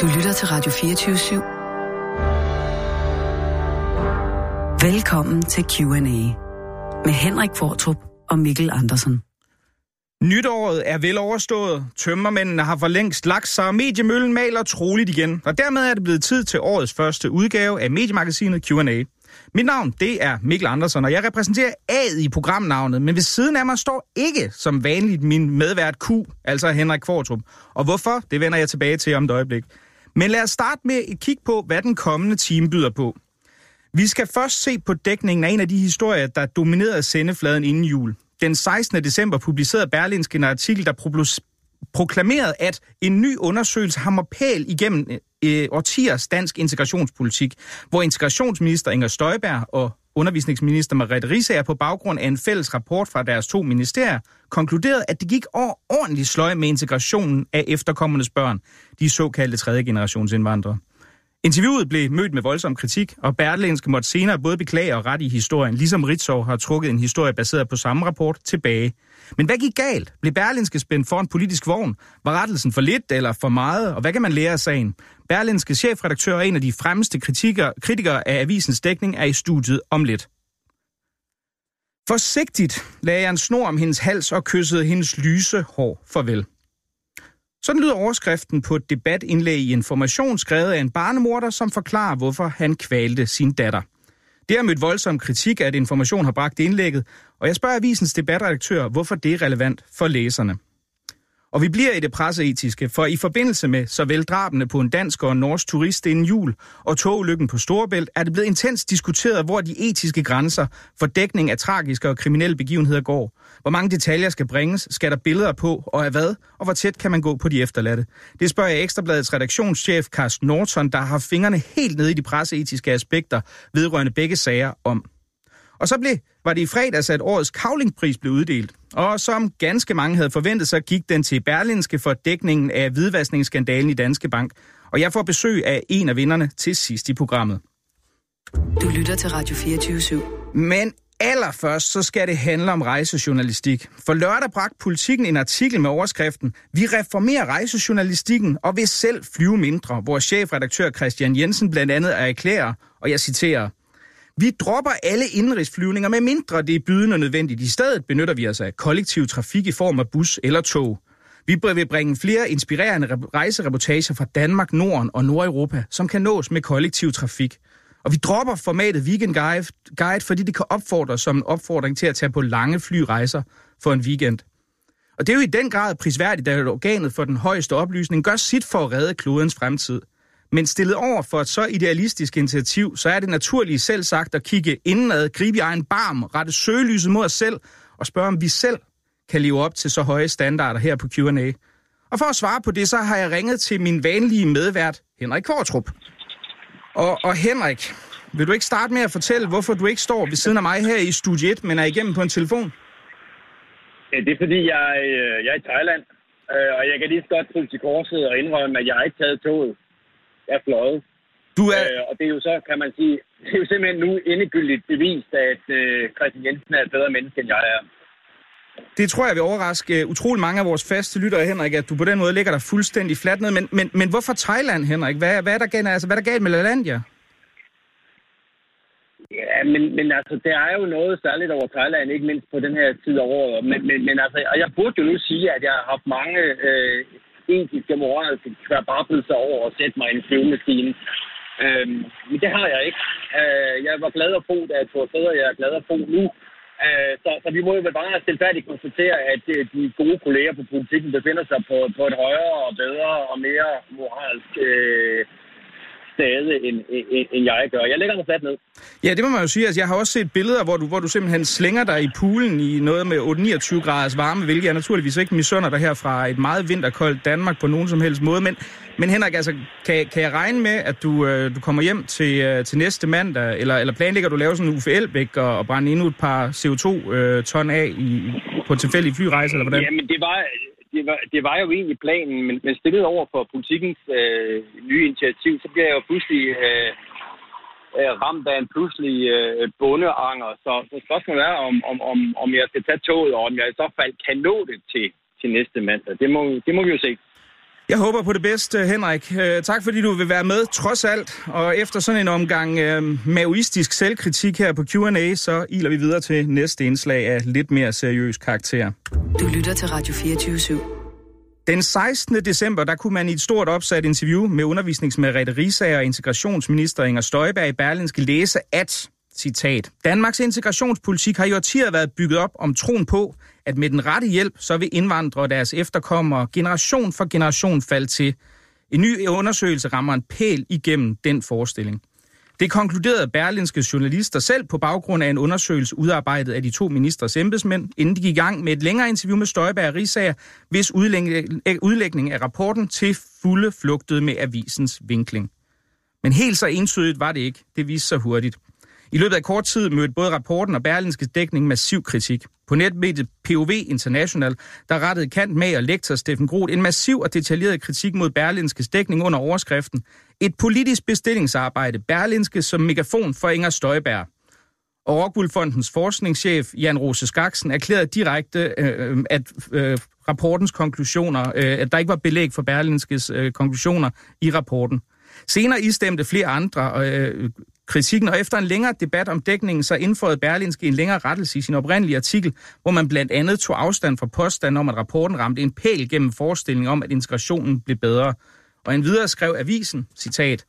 Du lytter til Radio 24 /7. Velkommen til Q&A med Henrik Fortrup og Mikkel Andersen. Nytåret er vel overstået. Tømmermændene har for længst lagt sig, og mediemøllen maler troligt igen. Og dermed er det blevet tid til årets første udgave af mediemagasinet Q&A. Mit navn, det er Mikkel Andersen, og jeg repræsenterer A'et i programnavnet, men ved siden af mig står ikke som vanligt min medvært Q, altså Henrik Kvartrup. Og hvorfor, det vender jeg tilbage til om et øjeblik. Men lad os starte med et kig på, hvad den kommende time byder på. Vi skal først se på dækningen af en af de historier, der dominerede sendefladen inden jul. Den 16. december publicerede Berlinske en artikel, der proklamerede, at en ny undersøgelse hammer pæl igennem øh, årtiers dansk integrationspolitik, hvor integrationsminister Inger Støjberg og undervisningsminister Mariette Risager på baggrund af en fælles rapport fra deres to ministerier konkluderede, at det gik over ordentligt sløj med integrationen af efterkommendes børn, de såkaldte tredje generations indvandrere. Interviewet blev mødt med voldsom kritik, og Berlinske måtte senere både beklage og ret i historien, ligesom Ritzau har trukket en historie baseret på samme rapport tilbage. Men hvad gik galt? Blev Berlinske spændt for en politisk vogn? Var rettelsen for lidt eller for meget? Og hvad kan man lære af sagen? Berlinske chefredaktør og en af de fremmeste kritikere, kritikere af avisens dækning er i studiet om lidt. Forsigtigt lagde jeg en snor om hendes hals og kyssede hendes lyse hår farvel. Sådan lyder overskriften på et debatindlæg i Information, skrevet af en barnemorder, som forklarer, hvorfor han kvalte sin datter. Det har mødt voldsom kritik, at Information har bragt indlægget, og jeg spørger avisens debatredaktør, hvorfor det er relevant for læserne. Og vi bliver i det presseetiske, for i forbindelse med såvel drabene på en dansk og en norsk turist inden jul og togulykken på Storebælt, er det blevet intens diskuteret, hvor de etiske grænser for dækning af tragiske og kriminelle begivenheder går. Hvor mange detaljer skal bringes, skal der billeder på, og af hvad, og hvor tæt kan man gå på de efterladte? Det spørger jeg Ekstrabladets redaktionschef Carsten Norton, der har fingrene helt nede i de presseetiske aspekter vedrørende begge sager om. Og så blev, var det i fredags, at årets kavlingpris blev uddelt. Og som ganske mange havde forventet, så gik den til Berlinske for dækningen af hvidvaskningsskandalen i Danske Bank. Og jeg får besøg af en af vinderne til sidst i programmet. Du lytter til Radio 24 /7. Men allerførst så skal det handle om rejsejournalistik. For lørdag bragte politikken en artikel med overskriften Vi reformerer rejsejournalistikken og vil selv flyve mindre, hvor chefredaktør Christian Jensen blandt andet er erklærer, og jeg citerer, vi dropper alle indrigsflyvninger, med mindre det er bydende nødvendigt. I stedet benytter vi os af kollektiv trafik i form af bus eller tog. Vi vil bringe flere inspirerende rejsereportager fra Danmark, Norden og Nordeuropa, som kan nås med kollektiv trafik. Og vi dropper formatet Weekend Guide, guide fordi det kan opfordres som en opfordring til at tage på lange flyrejser for en weekend. Og det er jo i den grad prisværdigt, at organet for den højeste oplysning gør sit for at redde klodens fremtid. Men stillet over for et så idealistisk initiativ, så er det naturligt selv sagt at kigge indad, gribe i egen barm, rette søgelyset mod os selv og spørge, om vi selv kan leve op til så høje standarder her på Q&A. Og for at svare på det, så har jeg ringet til min vanlige medvært, Henrik Kvartrup. Og, og Henrik, vil du ikke starte med at fortælle, hvorfor du ikke står ved siden af mig her i studie 1, men er igennem på en telefon? Ja, det er fordi, jeg, øh, jeg er i Thailand, øh, og jeg kan lige så godt til korset og indrømme, at jeg har ikke taget toget er fløjet. Du er... Øh, og det er jo så, kan man sige, det er jo simpelthen nu endegyldigt bevist, at øh, Christian Jensen er et bedre menneske, end jeg er. Det tror jeg vil overraske øh, utrolig mange af vores faste lyttere, Henrik, at du på den måde ligger der fuldstændig fladt ned. Men, men, men hvorfor Thailand, Henrik? Hvad, hvad, er der galt, altså, hvad er der galt med Lalandia? Ja, men, men altså, der er jo noget særligt over Thailand, ikke mindst på den her tid af året. Men, men, men altså, og jeg burde jo nu sige, at jeg har haft mange øh, etiske moralske kvababelser over at sætte mig i en flyvemaskine. Øhm, men det har jeg ikke. Øh, jeg var glad at få, da jeg tog steder, jeg er glad at få nu. Øh, så, så vi må jo bare stilfærdigt konstatere, at øh, de gode kolleger på politikken befinder sig på, på et højere og bedre og mere moralsk øh, stade, end, end, end jeg gør. Jeg lægger mig fladt ned. Ja, det må man jo sige. Altså, jeg har også set billeder, hvor du, hvor du simpelthen slænger dig i poolen i noget med 8-29 graders varme, hvilket jeg naturligvis ikke misunder dig her fra et meget vinterkoldt Danmark på nogen som helst måde. Men, men Henrik, altså, kan, kan jeg regne med, at du, øh, du kommer hjem til, øh, til næste mandag, eller, eller planlægger du at lave sådan en Uffe Elbæk og, og brænde endnu et par CO2-ton øh, af i, på tilfældige flyrejser, eller hvordan? Jamen, det var, det var, det var jo egentlig planen, men, men stillet over for politikens øh, nye initiativ, så bliver jeg jo pludselig øh, øh, ramt af en pludselig øh, bondeanger. Så, så spørgsmålet er, om, om, om, om jeg skal tage toget, og om jeg i så fald kan nå det til, til næste mandag. Det må, det må vi jo se. Jeg håber på det bedste, Henrik. Øh, tak fordi du vil være med, trods alt. Og efter sådan en omgang øh, maoistisk selvkritik her på Q&A, så iler vi videre til næste indslag af lidt mere seriøs karakter. Du lytter til Radio 24 /7. Den 16. december, der kunne man i et stort opsat interview med undervisningsmerete Risager og integrationsminister Inger Støjberg i Berlinske læse, at, citat, Danmarks integrationspolitik har i årtier været bygget op om troen på, at med den rette hjælp, så vil indvandrere og deres efterkommere generation for generation falde til. En ny undersøgelse rammer en pæl igennem den forestilling. Det konkluderede berlinske journalister selv på baggrund af en undersøgelse udarbejdet af de to ministers embedsmænd, inden de gik i gang med et længere interview med Støjberg og Rigsager, hvis udlægning af rapporten til fulde flugtede med avisens vinkling. Men helt så entydigt var det ikke. Det viste sig hurtigt. I løbet af kort tid mødte både rapporten og Berlinske dækning massiv kritik. På netmediet POV International, der rettede kant med og lektor Steffen Groth en massiv og detaljeret kritik mod Berlinskes dækning under overskriften Et politisk bestillingsarbejde, Berlinske som megafon for Inger Støjberg. Og Rockwoolfondens forskningschef Jan Rose Skaksen erklærede direkte, øh, at øh, rapportens konklusioner, øh, at der ikke var belæg for Berlinskes øh, konklusioner i rapporten. Senere istemte flere andre øh, kritikken, og efter en længere debat om dækningen, så indførte Berlinske en længere rettelse i sin oprindelige artikel, hvor man blandt andet tog afstand fra påstanden om, at rapporten ramte en pæl gennem forestillingen om, at integrationen blev bedre. Og en videre skrev avisen, citat,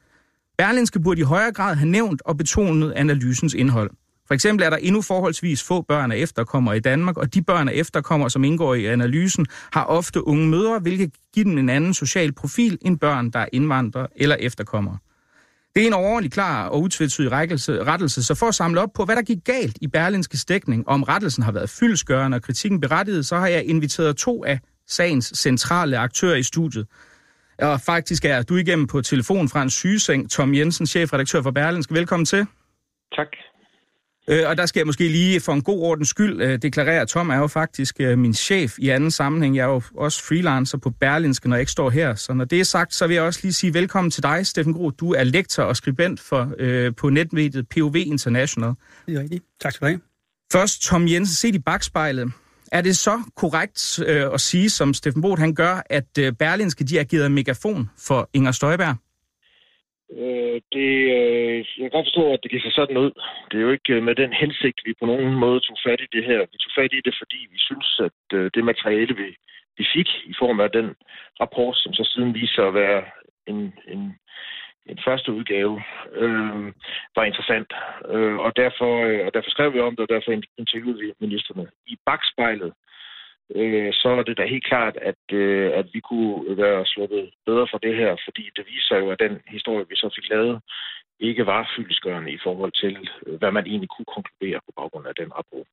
Berlinske burde i højere grad have nævnt og betonet analysens indhold. For eksempel er der endnu forholdsvis få børn af efterkommere i Danmark, og de børn af efterkommere, som indgår i analysen, har ofte unge mødre, hvilket giver dem en anden social profil end børn, der er indvandrere eller efterkommere. Det er en overordentlig klar og utvetydig rettelse, så for at samle op på, hvad der gik galt i Berlinske Stækning, og om rettelsen har været fyldsgørende og kritikken berettiget, så har jeg inviteret to af sagens centrale aktører i studiet. Og faktisk er du igennem på telefon fra en sygeseng, Tom Jensen, chefredaktør for Berlinske. Velkommen til. Tak. Øh, og der skal jeg måske lige for en god ordens skyld øh, deklarere, at Tom er jo faktisk øh, min chef i anden sammenhæng. Jeg er jo også freelancer på Berlinske, når jeg ikke står her. Så når det er sagt, så vil jeg også lige sige velkommen til dig, Steffen Groth. Du er lektor og skribent for, øh, på netmediet POV International. Det er rigtigt. Tak skal du have. Først, Tom Jensen, set i bagspejlet. Er det så korrekt øh, at sige, som Steffen Both han gør, at øh, Berlinske de agerede megafon for Inger Støjberg? Øh, det, øh, jeg kan godt forstå, at det kan sig sådan ud. Det er jo ikke øh, med den hensigt, vi på nogen måde tog fat i det her. Vi tog fat i det, fordi vi synes, at øh, det materiale, vi, vi fik i form af den rapport, som så siden viser at være en, en, en første udgave, øh, var interessant. Øh, og, derfor, øh, og derfor skrev vi om det, og derfor interviewede vi ministerne. I bagspejlet øh, så er det da helt klart, at, øh, at vi kunne være sluppet bedre for det her, fordi det viser jo, at den historie, vi så fik lavet, ikke var fyldesgørende i forhold til, øh, hvad man egentlig kunne konkludere på baggrund af den rapport.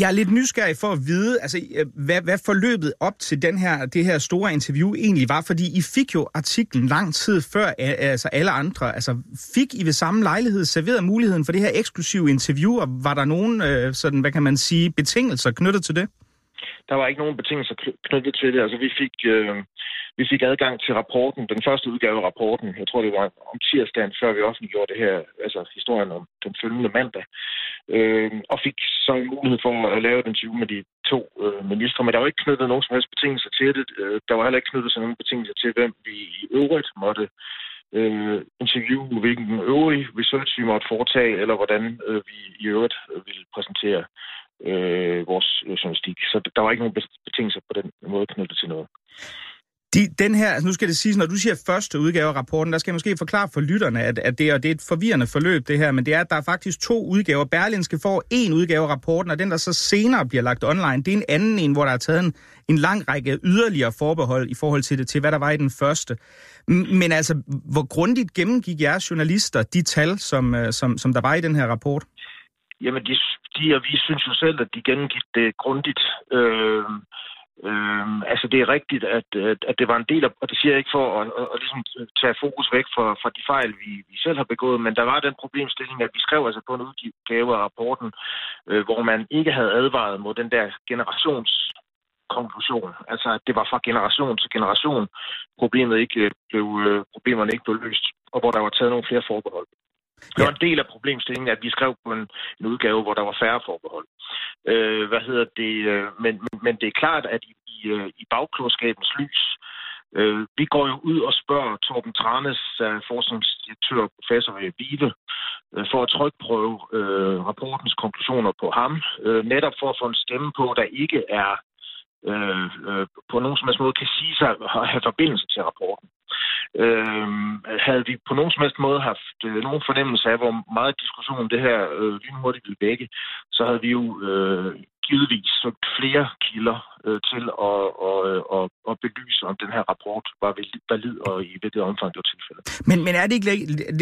Jeg er lidt nysgerrig for at vide, altså, øh, hvad, hvad forløbet op til den her, det her store interview egentlig var, fordi I fik jo artiklen lang tid før altså alle andre. Altså, fik I ved samme lejlighed serveret muligheden for det her eksklusive interview, og var der nogen, øh, sådan, hvad kan man sige, betingelser knyttet til det? Der var ikke nogen betingelser knyttet til det. Altså, vi fik, øh, vi fik adgang til rapporten, den første udgave af rapporten. Jeg tror, det var om tirsdagen, før vi offentliggjorde det her, altså historien om den følgende mandag. Øh, og fik så en mulighed for at lave den interview med de to øh, ministre. Men der var ikke knyttet nogen som helst betingelser til det. Øh, der var heller ikke knyttet sådan nogen betingelser til, hvem vi i øvrigt måtte øh, interview, hvilken øvrig research vi måtte foretage, eller hvordan øh, vi i øvrigt øh, ville præsentere øh, vores øh, journalistik. Så der var ikke nogen betingelser på den måde knyttet til noget. De, den her, altså nu skal det siges, når du siger første udgave af rapporten, der skal jeg måske forklare for lytterne, at, at det, og det er et forvirrende forløb det her, men det er, at der er faktisk to udgaver. Berlinske får en udgave af rapporten, og den, der så senere bliver lagt online, det er en anden en, hvor der er taget en, en lang række yderligere forbehold i forhold til det, til hvad der var i den første. Men altså, hvor grundigt gennemgik jeres journalister de tal, som, øh, som, som der var i den her rapport? Jamen, de, de og vi synes jo selv, at de gennemgik det grundigt. Øh, øh, altså, det er rigtigt, at, at, at det var en del af, og det siger jeg ikke for at, at, at ligesom tage fokus væk fra, fra de fejl, vi, vi selv har begået, men der var den problemstilling, at vi skrev altså på en udgave af rapporten, øh, hvor man ikke havde advaret mod den der generations konklusion. Altså, at det var fra generation til generation, problemet ikke øh, blev, øh, problemerne ikke blev løst, og hvor der var taget nogle flere forbehold. Det var en del af problemstillingen, at vi skrev på en, en udgave, hvor der var færre forbehold. Øh, hvad hedder det? Øh, men, men det er klart, at i, i, øh, i bagklodskabens lys, Øh, vi går jo ud og spørger Torben Tranes, er forskningsdirektør og professor ved VIVE, øh, for at trykprøve øh, rapportens konklusioner på ham, øh, netop for at få en stemme på, der ikke er øh, øh, på nogen som helst måde kan sige sig at have forbindelse til rapporten. Øh, havde vi på nogen som helst måde haft øh, nogen fornemmelse af, hvor meget diskussion det her øh, lynhurtigt ville vække, så havde vi jo øh, givetvis søgt flere kilder øh, til at, og, øh, og, og belyse, om den her rapport var valid og i hvilket omfang det var tilfældet. Men, men er det ikke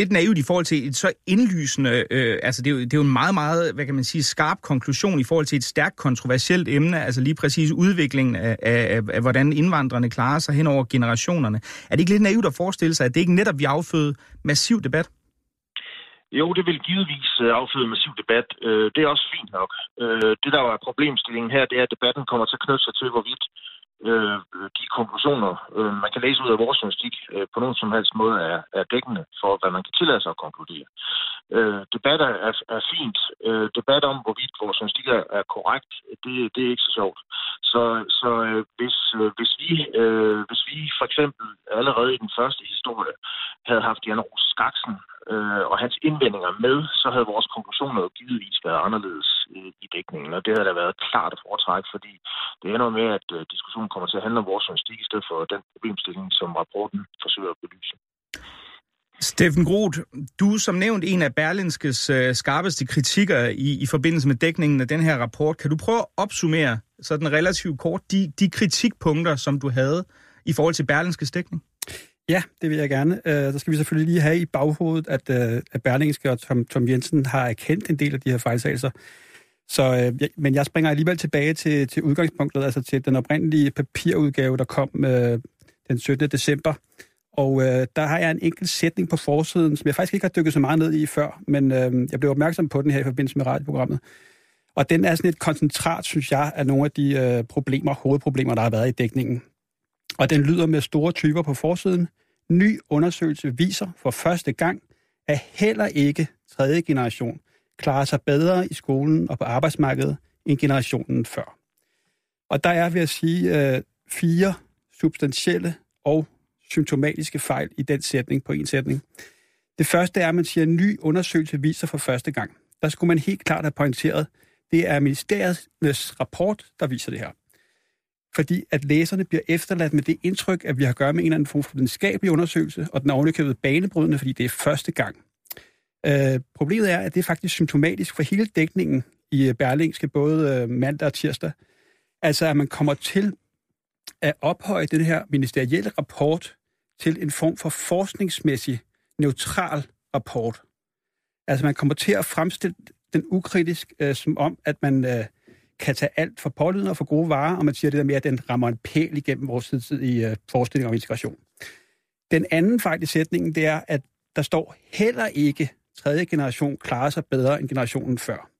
lidt naivt i forhold til et så indlysende, øh, altså det er, jo, det er jo en meget, meget, hvad kan man sige, skarp konklusion i forhold til et stærkt kontroversielt emne, altså lige præcis udviklingen af, af, af, af hvordan indvandrerne klarer sig hen over generationerne. Er det ikke lidt naivt at forestille sig, at det ikke netop vi afføde massiv debat? Jo, det vil givetvis øh, afføde massiv debat. Øh, det er også fint nok. Øh, det, der var problemstillingen her, det er, at debatten kommer til at knytte sig til, hvorvidt de konklusioner, man kan læse ud af vores journalistik, på nogen som helst måde er, er dækkende for, hvad man kan tillade sig at konkludere. Øh, debatter er, er fint. Øh, debat om, hvorvidt vores journalistik er, er korrekt, det, det er ikke så sjovt. Så, så øh, hvis, øh, hvis, vi, hvis vi for eksempel allerede i den første historie havde haft Jan Ros Skaksen øh, og hans indvendinger med, så havde vores konklusioner jo givetvis været anderledes øh, i dækningen, og det havde da været klart at foretrække, fordi det ender med, at øh, diskussionen kommer til at handle om vores journalistik i stedet for den problemstilling, som rapporten forsøger at belyse. Steffen Groth, du er som nævnt en af Berlinskes øh, skarpeste kritikker i, i forbindelse med dækningen af den her rapport. Kan du prøve at opsummere sådan relativt kort de, de kritikpunkter, som du havde i forhold til Berlinskes dækning? Ja, det vil jeg gerne. Uh, der skal vi selvfølgelig lige have i baghovedet, at, uh, at Berlingske og Tom, Tom Jensen har erkendt en del af de her fejltagelser. Så, uh, jeg, men jeg springer alligevel tilbage til, til udgangspunktet, altså til den oprindelige papirudgave, der kom uh, den 17. december. Og øh, der har jeg en enkelt sætning på forsiden, som jeg faktisk ikke har dykket så meget ned i før, men øh, jeg blev opmærksom på den her i forbindelse med radioprogrammet. Og den er sådan et koncentrat, synes jeg, af nogle af de øh, problemer, hovedproblemer, der har været i dækningen. Og den lyder med store typer på forsiden. Ny undersøgelse viser for første gang, at heller ikke tredje generation klarer sig bedre i skolen og på arbejdsmarkedet end generationen før. Og der er, vil jeg sige, øh, fire substantielle og symptomatiske fejl i den sætning på en sætning. Det første er, at man siger, at en ny undersøgelse viser for første gang. Der skulle man helt klart have pointeret, det er ministeriets rapport, der viser det her fordi at læserne bliver efterladt med det indtryk, at vi har at gøre med en eller anden form for videnskabelig undersøgelse, og den er ovenikøbet banebrydende, fordi det er første gang. Øh, problemet er, at det er faktisk symptomatisk for hele dækningen i øh, Berlingske, både øh, mandag og tirsdag. Altså, at man kommer til at ophøje den her ministerielle rapport til en form for forskningsmæssig neutral rapport. Altså, man kommer til at fremstille den ukritisk, øh, som om, at man... Øh, kan tage alt for pålydende og for gode varer, og man siger det der med, at den rammer en pæl igennem vores i øh, forestilling om integration. Den anden fejl i sætningen, det er, at der står heller ikke tredje generation klarer sig bedre end generationen før.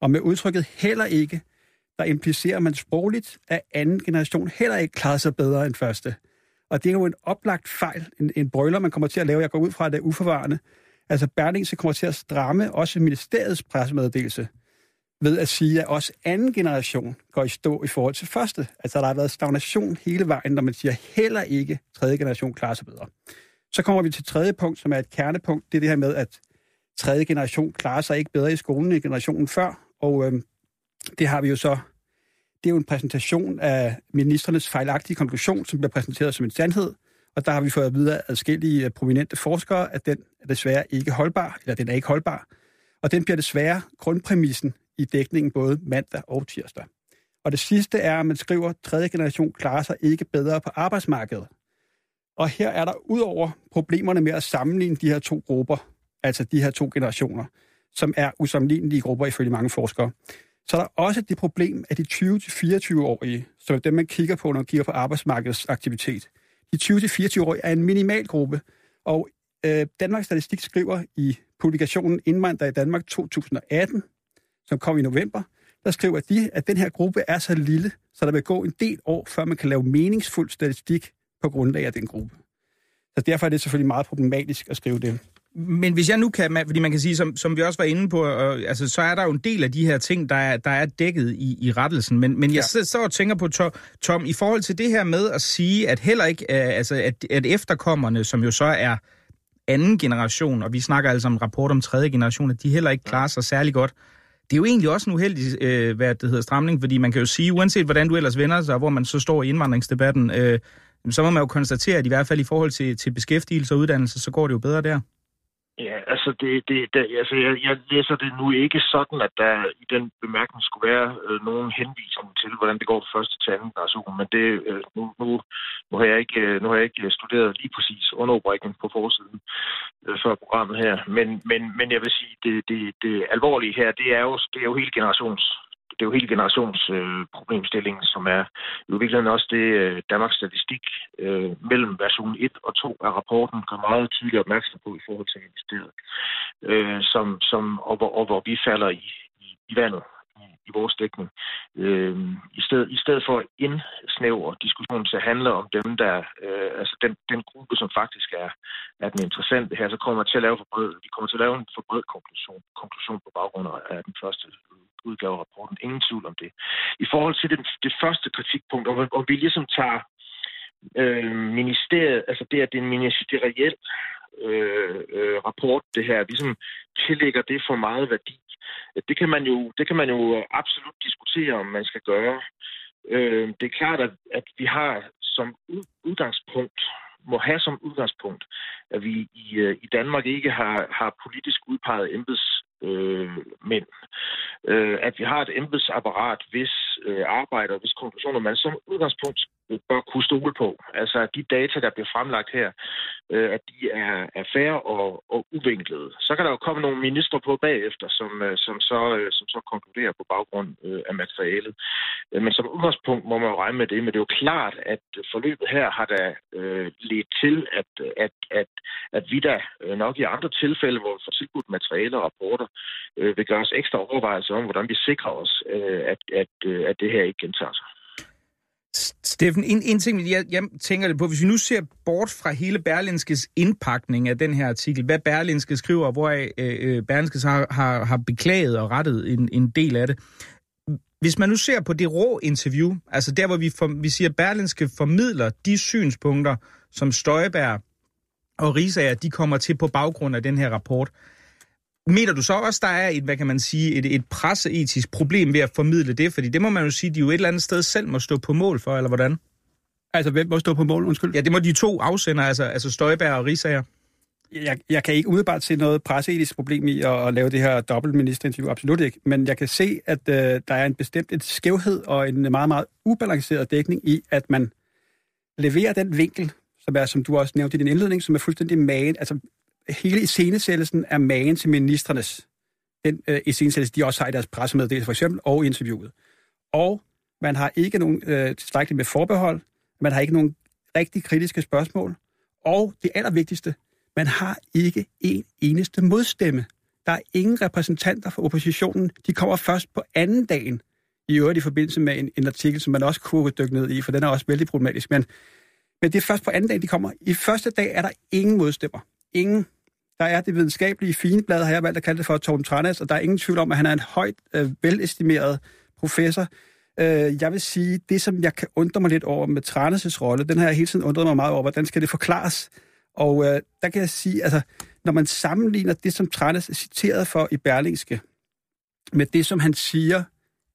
Og med udtrykket heller ikke, der implicerer man sprogligt, at anden generation heller ikke klarer sig bedre end første. Og det er jo en oplagt fejl, en, en brøler, man kommer til at lave. Jeg går ud fra, at det er uforvarende. Altså Berlingse kommer til at stramme også ministeriets pressemeddelelse ved at sige, at også anden generation går i stå i forhold til første. Altså, der har været stagnation hele vejen, når man siger, heller ikke tredje generation klarer sig bedre. Så kommer vi til tredje punkt, som er et kernepunkt. Det er det her med, at tredje generation klarer sig ikke bedre i skolen end generationen før. Og øhm, det har vi jo så... Det er jo en præsentation af ministernes fejlagtige konklusion, som bliver præsenteret som en sandhed. Og der har vi fået at vide af adskillige øh, prominente forskere, at den er desværre ikke holdbar, eller den er ikke holdbar. Og den bliver desværre grundpræmissen i dækningen både mandag og tirsdag. Og det sidste er, at man skriver, at tredje generation klarer sig ikke bedre på arbejdsmarkedet. Og her er der udover problemerne med at sammenligne de her to grupper, altså de her to generationer, som er usammenlignelige grupper ifølge mange forskere, så er der også det problem, at de 20-24-årige, som er dem, man kigger på, når man kigger på arbejdsmarkedets aktivitet, de 20-24-årige er en minimal gruppe, og øh, Danmarks Statistik skriver i publikationen Indvandrer i Danmark 2018, som kom i november, der skriver de, at den her gruppe er så lille, så der vil gå en del år, før man kan lave meningsfuld statistik på grundlag af den gruppe. Så derfor er det selvfølgelig meget problematisk at skrive det. Men hvis jeg nu kan, fordi man kan sige, som, som vi også var inde på, øh, altså, så er der jo en del af de her ting, der er, der er dækket i, i rettelsen. Men, men jeg ja. så og tænker på, Tom, i forhold til det her med at sige, at heller ikke, øh, altså, at, at efterkommerne, som jo så er anden generation, og vi snakker altså om rapport om tredje generation, at de heller ikke klarer sig særlig godt. Det er jo egentlig også en uheldig, øh, hvad det hedder, stramning, fordi man kan jo sige, uanset hvordan du ellers vender sig, hvor man så står i indvandringsdebatten, øh, så må man jo konstatere, at i hvert fald i forhold til, til beskæftigelse og uddannelse, så går det jo bedre der. Ja, altså, det, det, det, altså jeg, jeg læser det nu ikke sådan, at der i den bemærkning skulle være øh, nogen henvisning til, hvordan det går fra første til anden generation, men det, øh, nu, nu, nu, har jeg ikke, øh, nu har jeg ikke øh, studeret lige præcis underrubrikken på forsiden øh, før programmet her, men, men, men jeg vil sige, det, det, det alvorlige her, det er jo, det er jo hele generations det er jo hele generationsproblemstillingen, øh, som er i virkeligheden også det, øh, Danmarks statistik øh, mellem version 1 og 2 af rapporten gør meget tydeligt opmærksom på i forhold til ministeriet, øh, som, som, og, hvor, og hvor vi falder i, i, i vandet i vores dækning. Øh, i, stedet, I stedet for at indsnævre diskussionen til at handle om dem, der, øh, altså den, den gruppe, som faktisk er, er den interessante her, så kommer til at lave for bred, vi kommer til at lave en for bred konklusion, konklusion på baggrund af den første udgave af rapporten. Ingen tvivl om det. I forhold til det, det første kritikpunkt, og, og vi ligesom tager øh, ministeriet, altså det, at det er en ministeriel øh, øh, rapport, det her, vi ligesom tillægger det for meget værdi. Det kan man jo, det kan man jo absolut diskutere, om man skal gøre. Øh, det er klart, at, at vi har som udgangspunkt må have som udgangspunkt, at vi i, øh, i Danmark ikke har, har politisk udpeget embeds, Øh, mænd. øh, at vi har et embedsapparat, hvis øh, arbejder, hvis konklusioner man som udgangspunkt bør kunne stole på. Altså at de data, der bliver fremlagt her, øh, at de er, er færre og, og uvinklede. Så kan der jo komme nogle ministre på bagefter, som, øh, som, så, øh, som så konkluderer på baggrund øh, af materialet. Øh, men som udgangspunkt må man jo regne med det, men det er jo klart, at forløbet her har da øh, ledt til, at, at, at, at vi da øh, nok i andre tilfælde, hvor vi får tilbudt materiale og rapporter, øh, vil gøre os ekstra overvejelser om, hvordan vi sikrer os, øh, at, at, øh, at det her ikke gentager sig. Steffen, en, en ting, jeg, jeg tænker det på, hvis vi nu ser bort fra hele Berlinskes indpakning af den her artikel, hvad Berlinske skriver, hvor øh, øh Berlinske har, har, har beklaget og rettet en, en del af det. Hvis man nu ser på det rå interview, altså der, hvor vi, for, vi siger, at Berlinske formidler de synspunkter, som Støjberg og Risager, de kommer til på baggrund af den her rapport. Mener du så også, der er et, hvad kan man sige, et, et presseetisk problem ved at formidle det? Fordi det må man jo sige, de jo et eller andet sted selv må stå på mål for, eller hvordan? Altså, hvem må stå på mål, undskyld? Ja, det må de to afsender, altså, altså Støjberg og Risager. Jeg, jeg kan ikke umiddelbart se noget presseetisk problem i at, at lave det her dobbeltministerinterview, absolut ikke. Men jeg kan se, at øh, der er en bestemt et skævhed og en meget, meget ubalanceret dækning i, at man leverer den vinkel, som er, som du også nævnte i din indledning, som er fuldstændig magen. Altså, hele iscenesættelsen er magen til ministrenes. Den øh, iscenesættelse, de også har i deres pressemeddelelse for eksempel, og interviewet. Og man har ikke nogen øh, tilstrækkeligt med forbehold, man har ikke nogen rigtig kritiske spørgsmål, og det allervigtigste, man har ikke en eneste modstemme. Der er ingen repræsentanter for oppositionen. De kommer først på anden dagen, i øvrigt i forbindelse med en, en artikel, som man også kunne dykke ned i, for den er også vældig problematisk. Men, men det er først på anden dag, de kommer. I første dag er der ingen modstemmer. Ingen. Der er det videnskabelige fineblad, har jeg valgt at kalde det for, Torben Tranas, og der er ingen tvivl om, at han er en højt øh, velestimeret professor. Øh, jeg vil sige, det som jeg kan undre mig lidt over med Tranes' rolle, den har jeg hele tiden undret mig meget over, hvordan skal det forklares? Og øh, der kan jeg sige, altså, når man sammenligner det, som Tranes er citeret for i Berlingske, med det, som han siger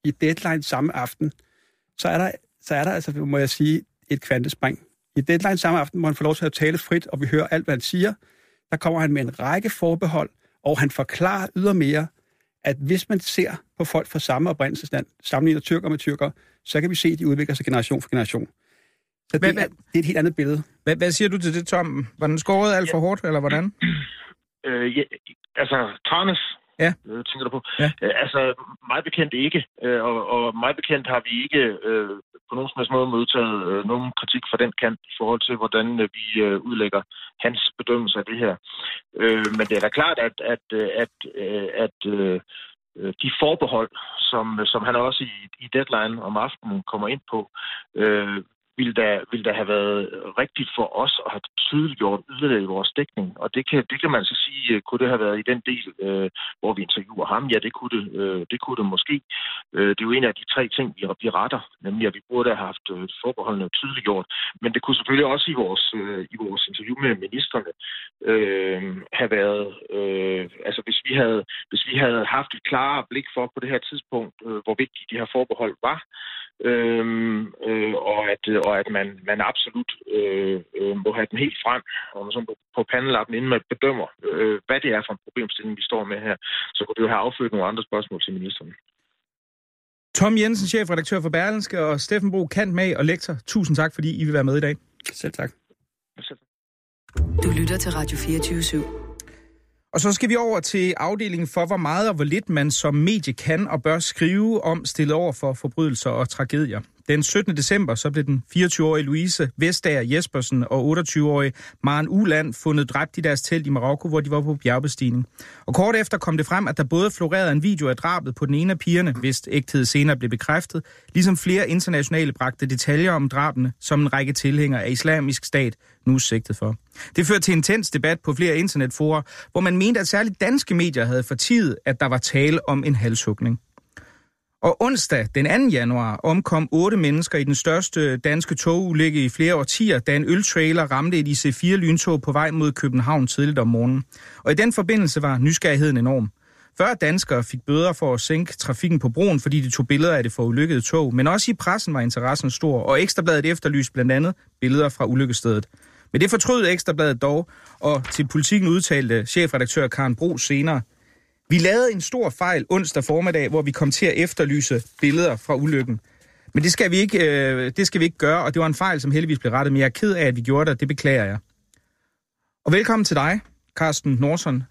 i Deadline samme aften, så er der, så er der altså, må jeg sige, et kvantespring. I Deadline samme aften, må han få lov til at tale frit, og vi hører alt, hvad han siger, der kommer han med en række forbehold, og han forklarer ydermere, at hvis man ser på folk fra samme oprindelsesland, sammenligner tyrker med tyrker, så kan vi se, at de udvikler sig generation for generation. Så det, hvad, er, det er et helt andet billede. Hvad, hvad siger du til det, Tom? Var den skåret alt for hårdt, eller hvordan? Øh, ja, altså, Tranes, ja. øh, tænker du på? Ja. Øh, altså, meget bekendt ikke, øh, og, og meget bekendt har vi ikke øh, på nogen som helst måde modtaget øh, nogen kritik fra den kant i forhold til, hvordan øh, vi øh, udlægger hans bedømmelse af det her. Øh, men det er da klart, at, at, at, øh, at øh, de forbehold, som, som han også i, i deadline om aftenen kommer ind på, øh, ville der, ville der have været rigtigt for os at have tydeliggjort yderligere i vores dækning. Og det kan, det kan man så sige, øh, kunne det have været i den del, øh, hvor vi interviewer ham? Ja, det kunne det, øh, det, kunne det måske. Øh, det er jo en af de tre ting, vi, vi retter, nemlig at vi burde have haft øh, forbeholdene tydeliggjort. Men det kunne selvfølgelig også i vores, øh, i vores interview med ministerne øh, have været, øh, altså hvis vi, havde, hvis vi havde haft et klarere blik for på det her tidspunkt, øh, hvor vigtige de her forbehold var, øh, øh, og at, og at man, man absolut øh, øh, må have den helt frem og sådan på, på pandelappen, inden man bedømmer, øh, hvad det er for en problemstilling, vi står med her. Så kunne det jo have affødt nogle andre spørgsmål til ministeren. Tom Jensen, chefredaktør for Berlinske, og Steffen Bro, kant med og lektor. Tusind tak, fordi I vil være med i dag. Selv tak. Du lytter til Radio 24 /7. Og så skal vi over til afdelingen for, hvor meget og hvor lidt man som medie kan og bør skrive om stillet over for forbrydelser og tragedier. Den 17. december så blev den 24-årige Louise Vestager Jespersen og 28-årige Maren Uland fundet dræbt i deres telt i Marokko, hvor de var på bjergbestigning. Og kort efter kom det frem, at der både florerede en video af drabet på den ene af pigerne, hvis ægthed senere blev bekræftet, ligesom flere internationale bragte detaljer om drabene, som en række tilhængere af islamisk stat nu sigtet for. Det førte til intens debat på flere internetforer, hvor man mente, at særligt danske medier havde fortidet, at der var tale om en halshugning. Og onsdag den 2. januar omkom otte mennesker i den største danske togulykke i flere årtier, da en øltrailer ramte et IC4-lyntog på vej mod København tidligt om morgenen. Og i den forbindelse var nysgerrigheden enorm. 40 danskere fik bøder for at sænke trafikken på broen, fordi de tog billeder af det forulykkede tog, men også i pressen var interessen stor, og Ekstrabladet efterlyste blandt andet billeder fra ulykkestedet. Men det fortrød Ekstrabladet dog, og til politikken udtalte chefredaktør Karen Bro senere, vi lavede en stor fejl onsdag formiddag, hvor vi kom til at efterlyse billeder fra ulykken. Men det skal vi ikke, øh, det skal vi ikke gøre, og det var en fejl, som heldigvis blev rettet, men jeg er ked af, at vi gjorde det, det beklager jeg. Og velkommen til dig, Carsten Norsson,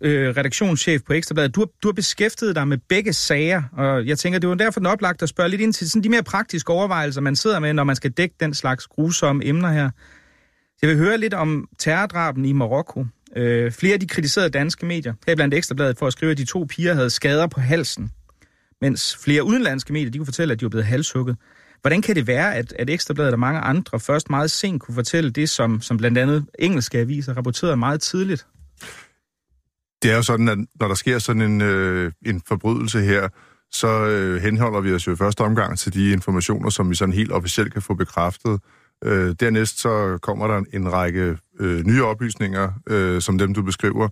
øh, redaktionschef på Ekstrabladet. Du har, du har beskæftiget dig med begge sager, og jeg tænker, det var derfor den oplagt at spørge lidt ind til sådan de mere praktiske overvejelser, man sidder med, når man skal dække den slags grusomme emner her. Jeg vil høre lidt om terrordraben i Marokko. Øh, flere af de kritiserede danske medier, her blandt Ekstrabladet, for at skrive, at de to piger havde skader på halsen, mens flere udenlandske medier, de kunne fortælle, at de var blevet halshugget. Hvordan kan det være, at, at Ekstrabladet og mange andre først meget sent kunne fortælle det, som, som blandt andet engelske aviser rapporterede meget tidligt? Det er jo sådan, at når der sker sådan en, øh, en forbrydelse her, så øh, henholder vi os jo i første omgang til de informationer, som vi sådan helt officielt kan få bekræftet. Øh, dernæst så kommer der en række øh, nye oplysninger, øh, som dem du beskriver.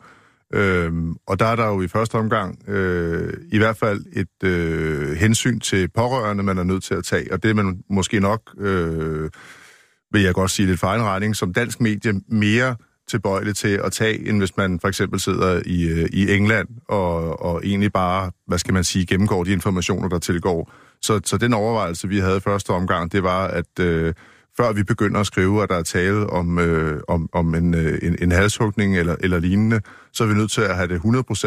Øh, og der er der jo i første omgang øh, i hvert fald et øh, hensyn til pårørende, man er nødt til at tage, og det er man måske nok, øh, vil jeg godt sige lidt fejlretning, som dansk medie mere tilbøjelig til at tage, end hvis man for eksempel sidder i, øh, i England og, og egentlig bare, hvad skal man sige, gennemgår de informationer, der tilgår. Så, så den overvejelse, vi havde i første omgang, det var, at øh, før vi begynder at skrive, at der er tale om, øh, om, om en, øh, en, en halshugning eller, eller lignende, så er vi nødt til at have det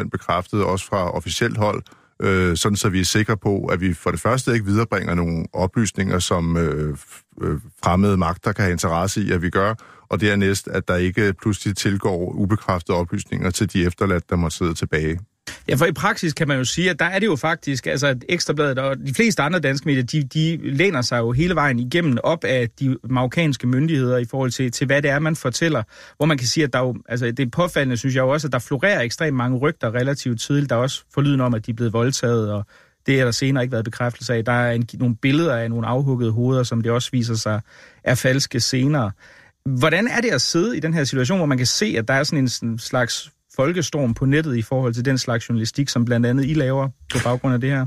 100% bekræftet, også fra officielt hold, øh, sådan så vi er sikre på, at vi for det første ikke viderebringer nogle oplysninger, som øh, øh, fremmede magter kan have interesse i, at vi gør, og dernæst, at der ikke pludselig tilgår ubekræftede oplysninger til de efterladte, der må sidde tilbage. Ja, for i praksis kan man jo sige, at der er det jo faktisk, altså Ekstrabladet og de fleste andre danske medier, de, de læner sig jo hele vejen igennem op af de marokkanske myndigheder i forhold til, til hvad det er, man fortæller. Hvor man kan sige, at der jo, altså det er påfaldende, synes jeg jo også, at der florerer ekstremt mange rygter relativt tidligt. Der er også forlyden om, at de er blevet voldtaget, og det er der senere ikke været bekræftelse af. Der er en, nogle billeder af nogle afhuggede hoveder, som det også viser sig er falske senere. Hvordan er det at sidde i den her situation, hvor man kan se, at der er sådan en slags folkestorm på nettet i forhold til den slags journalistik, som blandt andet I laver på baggrund af det her?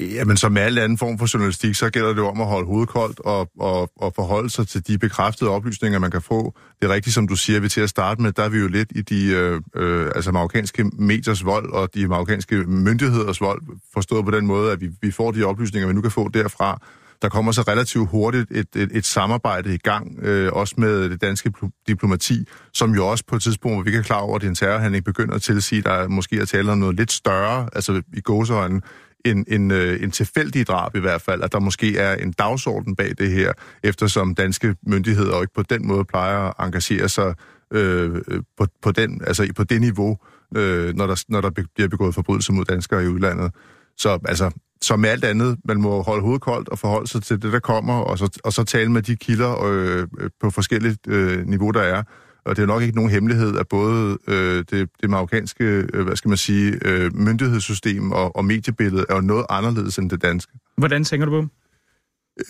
Jamen, som med alle anden form for journalistik, så gælder det om at holde hovedet koldt og, og, og forholde sig til de bekræftede oplysninger, man kan få. Det er rigtigt, som du siger, vi til at starte med, der er vi jo lidt i de øh, øh, altså marokkanske mediers vold og de marokkanske myndigheders vold, forstået på den måde, at vi, vi får de oplysninger, vi nu kan få derfra, der kommer så relativt hurtigt et, et, et samarbejde i gang, øh, også med det danske diplomati, som jo også på et tidspunkt, hvor vi ikke er klar over, at det er en terrorhandling, begynder at tilsige, at der måske er tale om noget lidt større, altså i gåseøjne, en, en, øh, en tilfældig drab i hvert fald, at der måske er en dagsorden bag det her, eftersom danske myndigheder ikke på den måde plejer at engagere sig øh, på, på, den, altså på det niveau, øh, når, der, når der bliver begået forbrydelser mod danskere i udlandet. Så altså, som med alt andet, man må holde hovedet koldt og forholde sig til det, der kommer, og så, og så tale med de kilder øh, på forskelligt øh, niveau, der er. Og det er nok ikke nogen hemmelighed, at både øh, det, det marokkanske, øh, hvad skal man sige, øh, myndighedssystem og, og mediebilledet er jo noget anderledes end det danske. Hvordan tænker du på?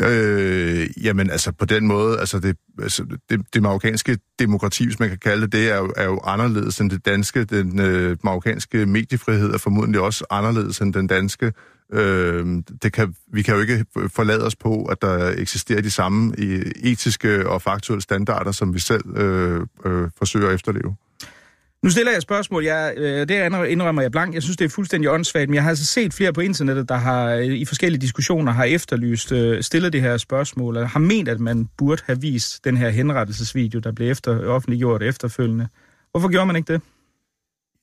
Øh, jamen, altså på den måde, altså det, altså det, det marokkanske demokrati, hvis man kan kalde det, det er jo, er jo anderledes end det danske. Den øh, marokkanske mediefrihed er formodentlig også anderledes end den danske. Øh, det kan, vi kan jo ikke forlade os på, at der eksisterer de samme etiske og faktuelle standarder, som vi selv øh, øh, forsøger at efterleve. Nu stiller jeg et spørgsmål. Jeg, øh, det indrømmer jeg blank. Jeg synes, det er fuldstændig åndssvagt, men jeg har altså set flere på internettet, der har øh, i forskellige diskussioner har efterlyst, øh, stillet det her spørgsmål, og har ment, at man burde have vist den her henrettelsesvideo, der blev efter, offentliggjort efterfølgende. Hvorfor gjorde man ikke det?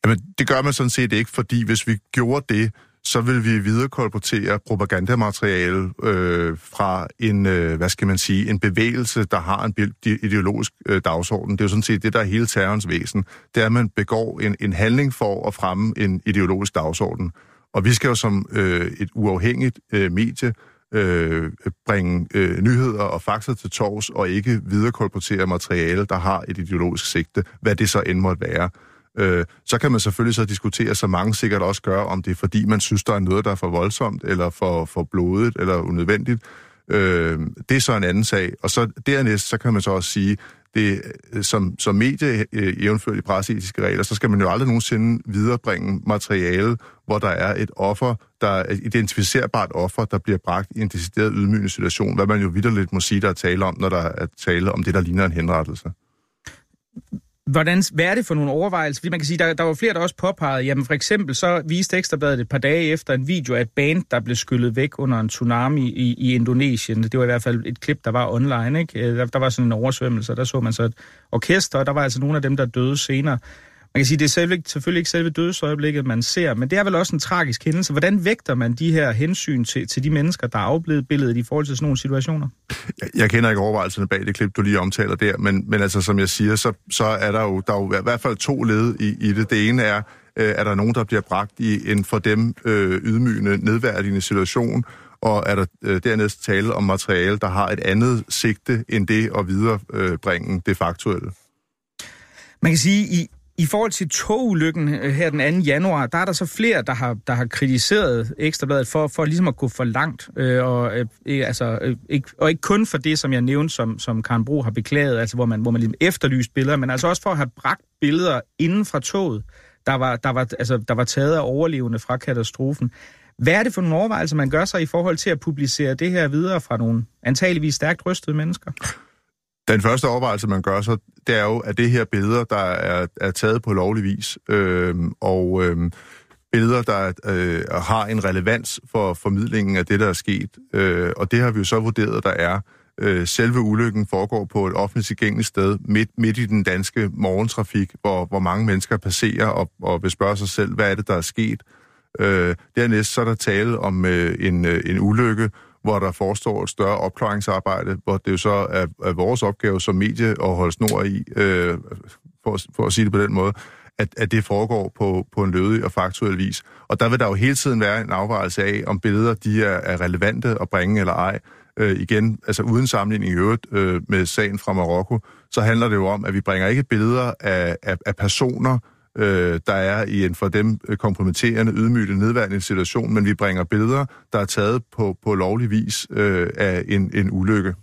Jamen, det gør man sådan set ikke, fordi hvis vi gjorde det, så vil vi viderekolportere propagandamateriale øh, fra en, øh, hvad skal man sige, en bevægelse, der har en ideologisk øh, dagsorden. Det er jo sådan set det, der er hele terrorens væsen. Det er, at man begår en, en handling for at fremme en ideologisk dagsorden. Og vi skal jo som øh, et uafhængigt øh, medie øh, bringe øh, nyheder og fakta til tors, og ikke viderekolportere materiale, der har et ideologisk sigte, hvad det så end måtte være. Øh, så kan man selvfølgelig så diskutere, så mange sikkert også gør, om det er fordi, man synes, der er noget, der er for voldsomt, eller for, for blodet, eller unødvendigt. Øh, det er så en anden sag. Og så dernæst, så kan man så også sige, det, øh, som, som medie, øh, jævnført i presseetiske regler, så skal man jo aldrig nogensinde viderebringe materiale, hvor der er et offer, der er et identificerbart offer, der bliver bragt i en decideret ydmygende situation, hvad man jo vidderligt må sige, der er tale om, når der er tale om det, der ligner en henrettelse. Hvordan, hvad er det for nogle overvejelser? Fordi man kan sige, der, der var flere, der også påpegede, jamen for eksempel så viste Ekstrabladet et par dage efter en video af et band, der blev skyllet væk under en tsunami i, i Indonesien. Det var i hvert fald et klip, der var online, ikke? Øh, der, der var sådan en oversvømmelse, og der så man så et orkester, og der var altså nogle af dem, der døde senere. Man kan sige, det er selv, selvfølgelig ikke selve dødsøjeblikket, man ser, men det er vel også en tragisk hændelse. Hvordan vægter man de her hensyn til, til de mennesker, der er afblevet billedet i forhold til sådan nogle situationer? Jeg, jeg kender ikke overvejelserne bag det klip, du lige omtaler der, men, men altså, som jeg siger, så, så er der jo, der er jo i hvert fald to led i, i det. Det ene er, øh, er der nogen, der bliver bragt i en for dem øh, ydmygende, nedværdigende situation, og er der øh, dernæst tale om materiale, der har et andet sigte end det at viderebringe øh, det faktuelle? Man kan sige, i, i forhold til togulykken øh, her den 2. januar, der er der så flere, der har, der har kritiseret Ekstrabladet for, for ligesom at gå for langt. Øh, og, øh, altså, øh, ikke, og ikke kun for det, som jeg nævnte, som, som Karen Bro har beklaget, altså hvor man, hvor man ligesom efterlyst billeder, men altså også for at have bragt billeder inden fra toget, der var, der var, altså, der var taget af overlevende fra katastrofen. Hvad er det for nogle overvejelser, man gør sig i forhold til at publicere det her videre fra nogle antageligvis stærkt rystede mennesker? Den første overvejelse, man gør så, det er jo, at det her billeder, der er, er taget på lovlig vis, øh, og øh, billeder, der øh, har en relevans for formidlingen af det, der er sket. Øh, og det har vi jo så vurderet, der er. Øh, selve ulykken foregår på et offentligt tilgængeligt sted midt, midt i den danske morgentrafik, hvor, hvor mange mennesker passerer og, og vil spørge sig selv, hvad er det, der er sket. Øh, dernæst så er der tale om øh, en, øh, en ulykke, hvor der forestår et større opklaringsarbejde, hvor det jo så er, er vores opgave som medie at holde snor i, øh, for, for at sige det på den måde, at, at det foregår på, på en lødig og faktuel vis. Og der vil der jo hele tiden være en afvejelse af, om billeder de er, er relevante at bringe eller ej. Øh, igen, altså uden sammenligning i øvrigt øh, med sagen fra Marokko, så handler det jo om, at vi bringer ikke billeder af, af, af personer, øh, der er i en for dem øh, kompromitterende, ydmygende, nedværende situation, men vi bringer billeder, der er taget på, på lovlig vis øh, af en, en ulykke.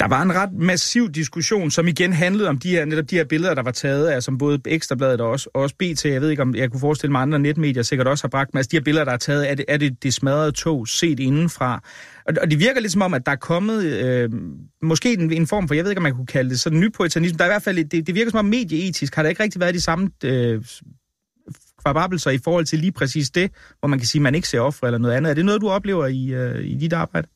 Der var en ret massiv diskussion, som igen handlede om de her, netop de her billeder, der var taget af, som både Ekstrabladet og også, også BT, jeg ved ikke om jeg kunne forestille mig andre netmedier sikkert også har bragt men altså de her billeder, der er taget, er det, er det det smadrede tog set indenfra? Og, og det virker lidt som om, at der er kommet øh, måske en, en form for, jeg ved ikke om man kunne kalde det sådan nypoetanisme, der er i hvert fald, det, det virker som om medieetisk har der ikke rigtig været de samme øh, kvababelser i forhold til lige præcis det, hvor man kan sige, at man ikke ser ofre eller noget andet. Er det noget, du oplever i, øh, i dit arbejde?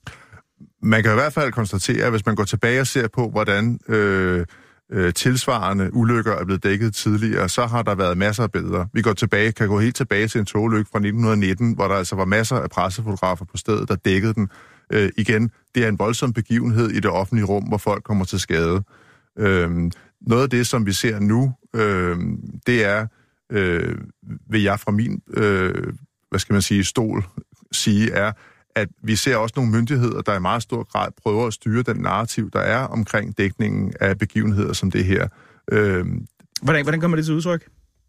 Man kan i hvert fald konstatere, at hvis man går tilbage og ser på, hvordan øh, øh, tilsvarende ulykker er blevet dækket tidligere, så har der været masser af billeder. Vi går tilbage, kan gå helt tilbage til en togulykke fra 1919, hvor der altså var masser af pressefotografer på stedet, der dækkede den. Øh, igen, det er en voldsom begivenhed i det offentlige rum, hvor folk kommer til skade. Øh, noget af det, som vi ser nu, øh, det er, øh, vil jeg fra min, øh, hvad skal man sige, stol sige, er, at vi ser også nogle myndigheder, der i meget stor grad prøver at styre den narrativ, der er omkring dækningen af begivenheder som det her. Øh, Hvordan, hvordan kommer det til udtryk?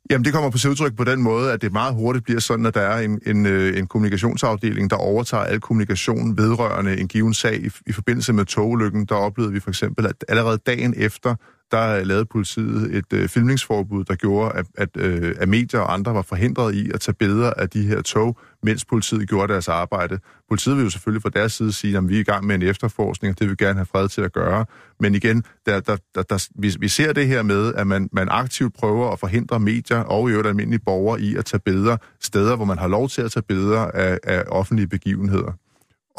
Jamen, det kommer på udtryk på den måde, at det meget hurtigt bliver sådan, at der er en, en, øh, en kommunikationsafdeling, der overtager al kommunikation vedrørende en given sag. I, i forbindelse med togulykken, der oplevede vi for eksempel, at allerede dagen efter, der øh, lavede politiet et øh, filmningsforbud, der gjorde, at, at, øh, at medier og andre var forhindret i at tage billeder af de her tog, mens politiet gjorde deres arbejde. Politiet vil jo selvfølgelig fra deres side sige, at vi er i gang med en efterforskning, og det vil vi gerne have fred til at gøre. Men igen, der, der, der, der, vi, vi ser det her med, at man, man aktivt prøver at forhindre medier og i øvrigt almindelige borgere i at tage billeder steder, hvor man har lov til at tage billeder af, af offentlige begivenheder.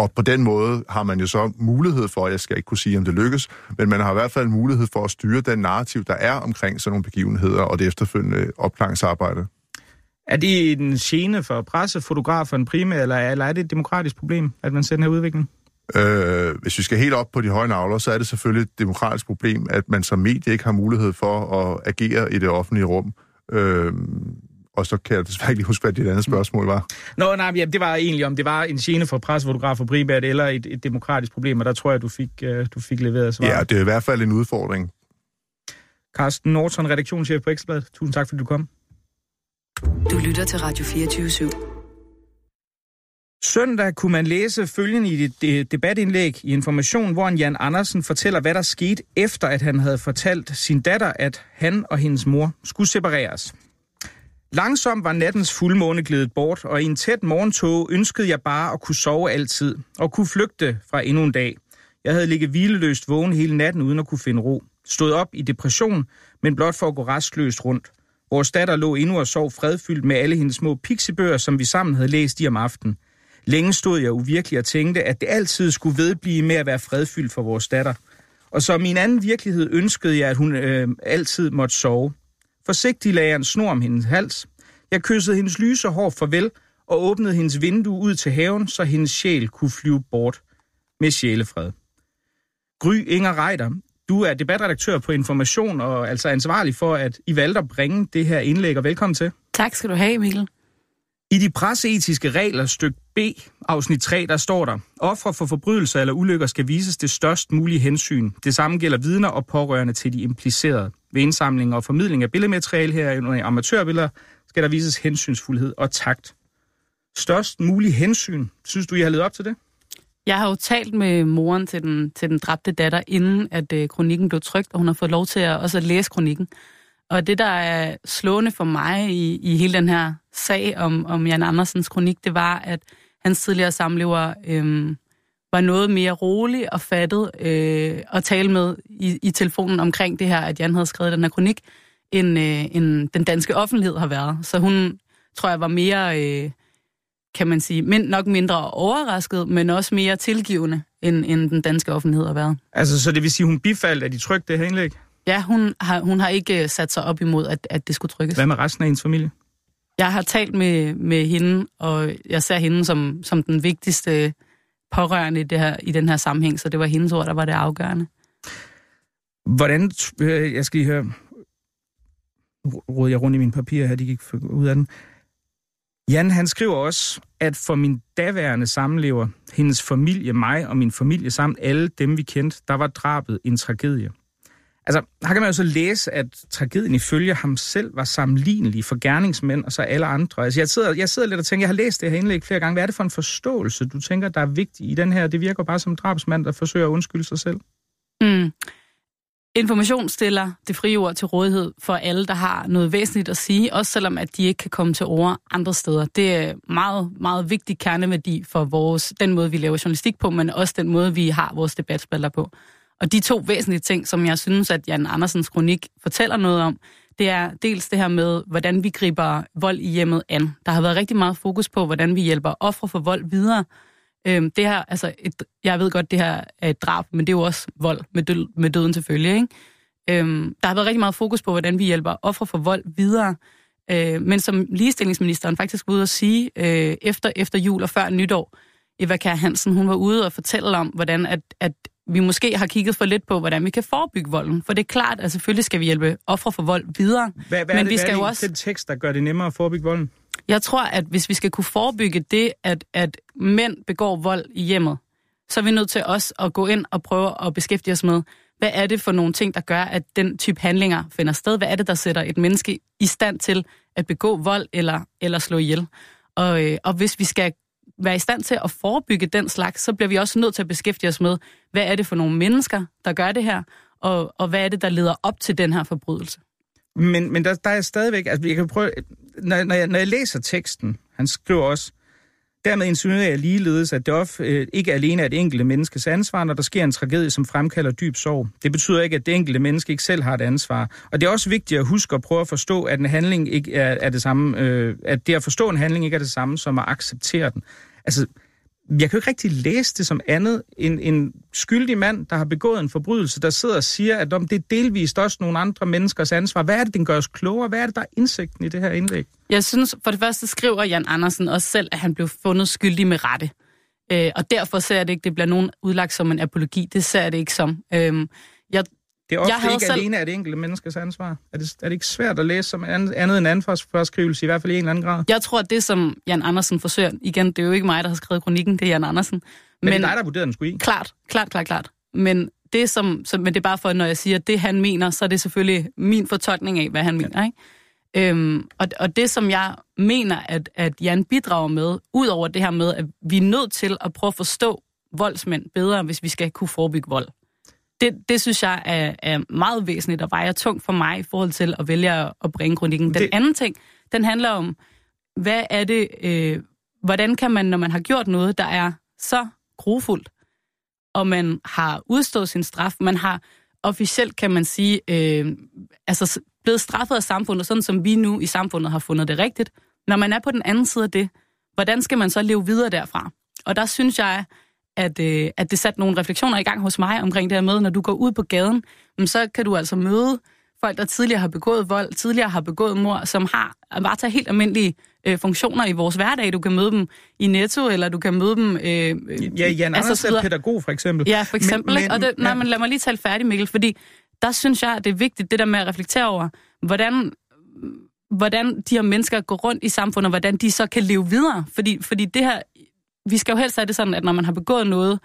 Og på den måde har man jo så mulighed for, jeg skal ikke kunne sige, om det lykkes, men man har i hvert fald mulighed for at styre den narrativ, der er omkring sådan nogle begivenheder og det efterfølgende opklaringsarbejde. Er det en gene for pressefotograferen primært, eller, eller er det et demokratisk problem, at man ser den her udvikling? Øh, hvis vi skal helt op på de høje navler, så er det selvfølgelig et demokratisk problem, at man som medie ikke har mulighed for at agere i det offentlige rum. Øh, og så kan jeg desværre ikke huske, hvad dit andet spørgsmål var. Nå, nej, ja, det var egentlig om det var en gene for pressefotografer primært, eller et, et demokratisk problem, og der tror jeg, du fik, uh, du fik leveret svar. Ja, det er i hvert fald en udfordring. Carsten Norton, redaktionschef på Ekstrabladet. Tusind tak, fordi du kom. Du lytter til Radio 24 /7. Søndag kunne man læse følgende i et debatindlæg i Information, hvor en Jan Andersen fortæller, hvad der skete efter, at han havde fortalt sin datter, at han og hendes mor skulle separeres. Langsomt var nattens fuldmåne glædet bort, og i en tæt morgentog ønskede jeg bare at kunne sove altid, og kunne flygte fra endnu en dag. Jeg havde ligget hvileløst vågen hele natten uden at kunne finde ro. Stod op i depression, men blot for at gå restløst rundt. Vores datter lå endnu og sov fredfyldt med alle hendes små pixiebøger, som vi sammen havde læst i om aftenen. Længe stod jeg uvirkelig og tænkte, at det altid skulle vedblive med at være fredfyldt for vores datter. Og som min anden virkelighed ønskede jeg, at hun øh, altid måtte sove. Forsigtigt lagde jeg en snor om hendes hals. Jeg kyssede hendes lyse hår farvel og åbnede hendes vindue ud til haven, så hendes sjæl kunne flyve bort med sjælefred. Gry Inger Reiter, du er debatredaktør på Information og altså ansvarlig for, at I valgte at bringe det her indlæg, og velkommen til. Tak skal du have, Mikkel. I de presseetiske regler, styk B, afsnit 3, der står der, ofre for forbrydelser eller ulykker skal vises det størst mulige hensyn. Det samme gælder vidner og pårørende til de implicerede. Ved indsamling og formidling af billedmateriale her under amatørbilleder skal der vises hensynsfuldhed og takt. Størst mulig hensyn. Synes du, I har levet op til det? Jeg har jo talt med moren til den, til den dræbte datter, inden at øh, kronikken blev trygt, og hun har fået lov til at, også at læse kronikken. Og det, der er slående for mig i, i hele den her sag om, om Jan Andersens kronik, det var, at hans tidligere samlever øh, var noget mere rolig og fattet øh, at tale med i, i telefonen omkring det her, at Jan havde skrevet den her kronik, end, øh, end den danske offentlighed har været. Så hun, tror jeg, var mere, øh, kan man sige, mind, nok mindre overrasket, men også mere tilgivende, end, end den danske offentlighed har været. Altså, så det vil sige, hun bifaldt, at de trykte det her indlæg? Ja, hun har, hun har ikke sat sig op imod, at, at det skulle trykkes. Hvad med resten af hendes familie? Jeg har talt med, med hende, og jeg ser hende som, som den vigtigste pårørende i, det her, i den her sammenhæng, så det var hendes ord, der var det afgørende. Hvordan, øh, jeg skal lige høre, råd jeg rundt i mine papirer her, de gik ud af den. Jan, han skriver også, at for min daværende samlever, hendes familie, mig og min familie samt alle dem, vi kendte, der var drabet en tragedie. Altså, her kan man jo så læse, at tragedien ifølge ham selv var sammenlignelig for gerningsmænd og så alle andre. Altså, jeg sidder, jeg sidder lidt og tænker, jeg har læst det her indlæg flere gange. Hvad er det for en forståelse, du tænker, der er vigtig i den her? Det virker bare som drabsmand, der forsøger at undskylde sig selv. Mm. Information stiller det frie ord til rådighed for alle, der har noget væsentligt at sige, også selvom at de ikke kan komme til ord andre steder. Det er meget, meget vigtig kerneværdi for vores, den måde, vi laver journalistik på, men også den måde, vi har vores debatspalter på. Og de to væsentlige ting, som jeg synes, at Jan Andersens kronik fortæller noget om, det er dels det her med, hvordan vi griber vold i hjemmet an. Der har været rigtig meget fokus på, hvordan vi hjælper ofre for vold videre. Øhm, det her, altså, et, jeg ved godt, det her er et drab, men det er jo også vold med, død, med døden til følge. Ikke? Øhm, der har været rigtig meget fokus på, hvordan vi hjælper ofre for vold videre. Øh, men som ligestillingsministeren faktisk var ude at sige øh, efter, efter jul og før nytår, Eva Kær Hansen, hun var ude og fortælle om, hvordan at, at vi måske har kigget for lidt på, hvordan vi kan forebygge volden. For det er klart, at selvfølgelig skal vi hjælpe ofre for vold videre. Hvad, hvad men er det, vi skal hvad er det jo også... den tekst, der gør det nemmere at forebygge volden? Jeg tror, at hvis vi skal kunne forebygge det, at, at mænd begår vold i hjemmet, så er vi nødt til også at gå ind og prøve at beskæftige os med, hvad er det for nogle ting, der gør, at den type handlinger finder sted? Hvad er det, der sætter et menneske i stand til at begå vold eller, eller slå ihjel? Og, øh, og hvis vi skal være i stand til at forebygge den slags, så bliver vi også nødt til at beskæftige os med, hvad er det for nogle mennesker, der gør det her, og, og hvad er det, der leder op til den her forbrydelse. Men, men der, der er stadigvæk... Altså, jeg kan prøve, når, når, jeg, når jeg læser teksten, han skriver også, Dermed insinuerer jeg ligeledes, at det ofte øh, ikke alene er et enkelte menneskes ansvar, når der sker en tragedie, som fremkalder dyb sorg. Det betyder ikke, at det enkelte menneske ikke selv har et ansvar. Og det er også vigtigt at huske at prøve at forstå, at en handling ikke er, er det samme, øh, at det at forstå en handling ikke er det samme som at acceptere den. Altså, jeg kan jo ikke rigtig læse det som andet end en skyldig mand, der har begået en forbrydelse, der sidder og siger, at om det er delvist også nogle andre menneskers ansvar. Hvad er det, den gør os klogere? Hvad er det, der er indsigten i det her indlæg? Jeg synes, for det første skriver Jan Andersen også selv, at han blev fundet skyldig med rette. Øh, og derfor ser jeg det ikke, det bliver nogen udlagt som en apologi. Det ser jeg det ikke som. Øh, jeg det er ofte ikke selv... alene af det enkelte menneskes ansvar. Er det, er det ikke svært at læse som andet, end ansvarsforskrivelse, i hvert fald i en eller anden grad? Jeg tror, at det, som Jan Andersen forsøger, igen, det er jo ikke mig, der har skrevet kronikken, det er Jan Andersen. Men, men det er dig, der vurderer den skulle i? Klart, klart, klart, klart. Men det, som, som, men det er bare for, når jeg siger, at det, han mener, så er det selvfølgelig min fortolkning af, hvad han ja. mener. Ikke? Øhm, og, og det, som jeg mener, at, at Jan bidrager med, ud over det her med, at vi er nødt til at prøve at forstå voldsmænd bedre, hvis vi skal kunne forebygge vold det, det synes jeg er, er meget væsentligt og vejer tungt for mig i forhold til at vælge at bringe kronikken. Den det... anden ting, den handler om, hvad er det, øh, hvordan kan man, når man har gjort noget, der er så grufuldt, og man har udstået sin straf, man har officielt, kan man sige, øh, altså blevet straffet af samfundet, sådan som vi nu i samfundet har fundet det rigtigt. Når man er på den anden side af det, hvordan skal man så leve videre derfra? Og der synes jeg, at, øh, at det satte nogle refleksioner i gang hos mig omkring det her med, når du går ud på gaden, så kan du altså møde folk, der tidligere har begået vold, tidligere har begået mor, som har bare taget helt almindelige øh, funktioner i vores hverdag. Du kan møde dem i Netto, eller du kan møde dem... Øh, ja, Jan altså, er pædagog, for eksempel. Ja, for eksempel. Men, men, og det, nej, men lad mig lige tale færdig, Mikkel, fordi der synes jeg, at det er vigtigt, det der med at reflektere over, hvordan hvordan de her mennesker går rundt i samfundet, og hvordan de så kan leve videre. Fordi, fordi det her vi skal jo helst have det sådan, at når man har begået noget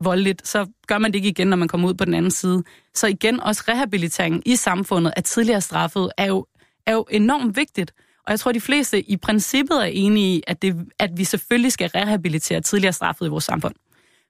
voldeligt, så gør man det ikke igen, når man kommer ud på den anden side. Så igen, også rehabiliteringen i samfundet af tidligere straffet er jo, er jo enormt vigtigt. Og jeg tror, de fleste i princippet er enige i, at, det, at vi selvfølgelig skal rehabilitere tidligere straffet i vores samfund.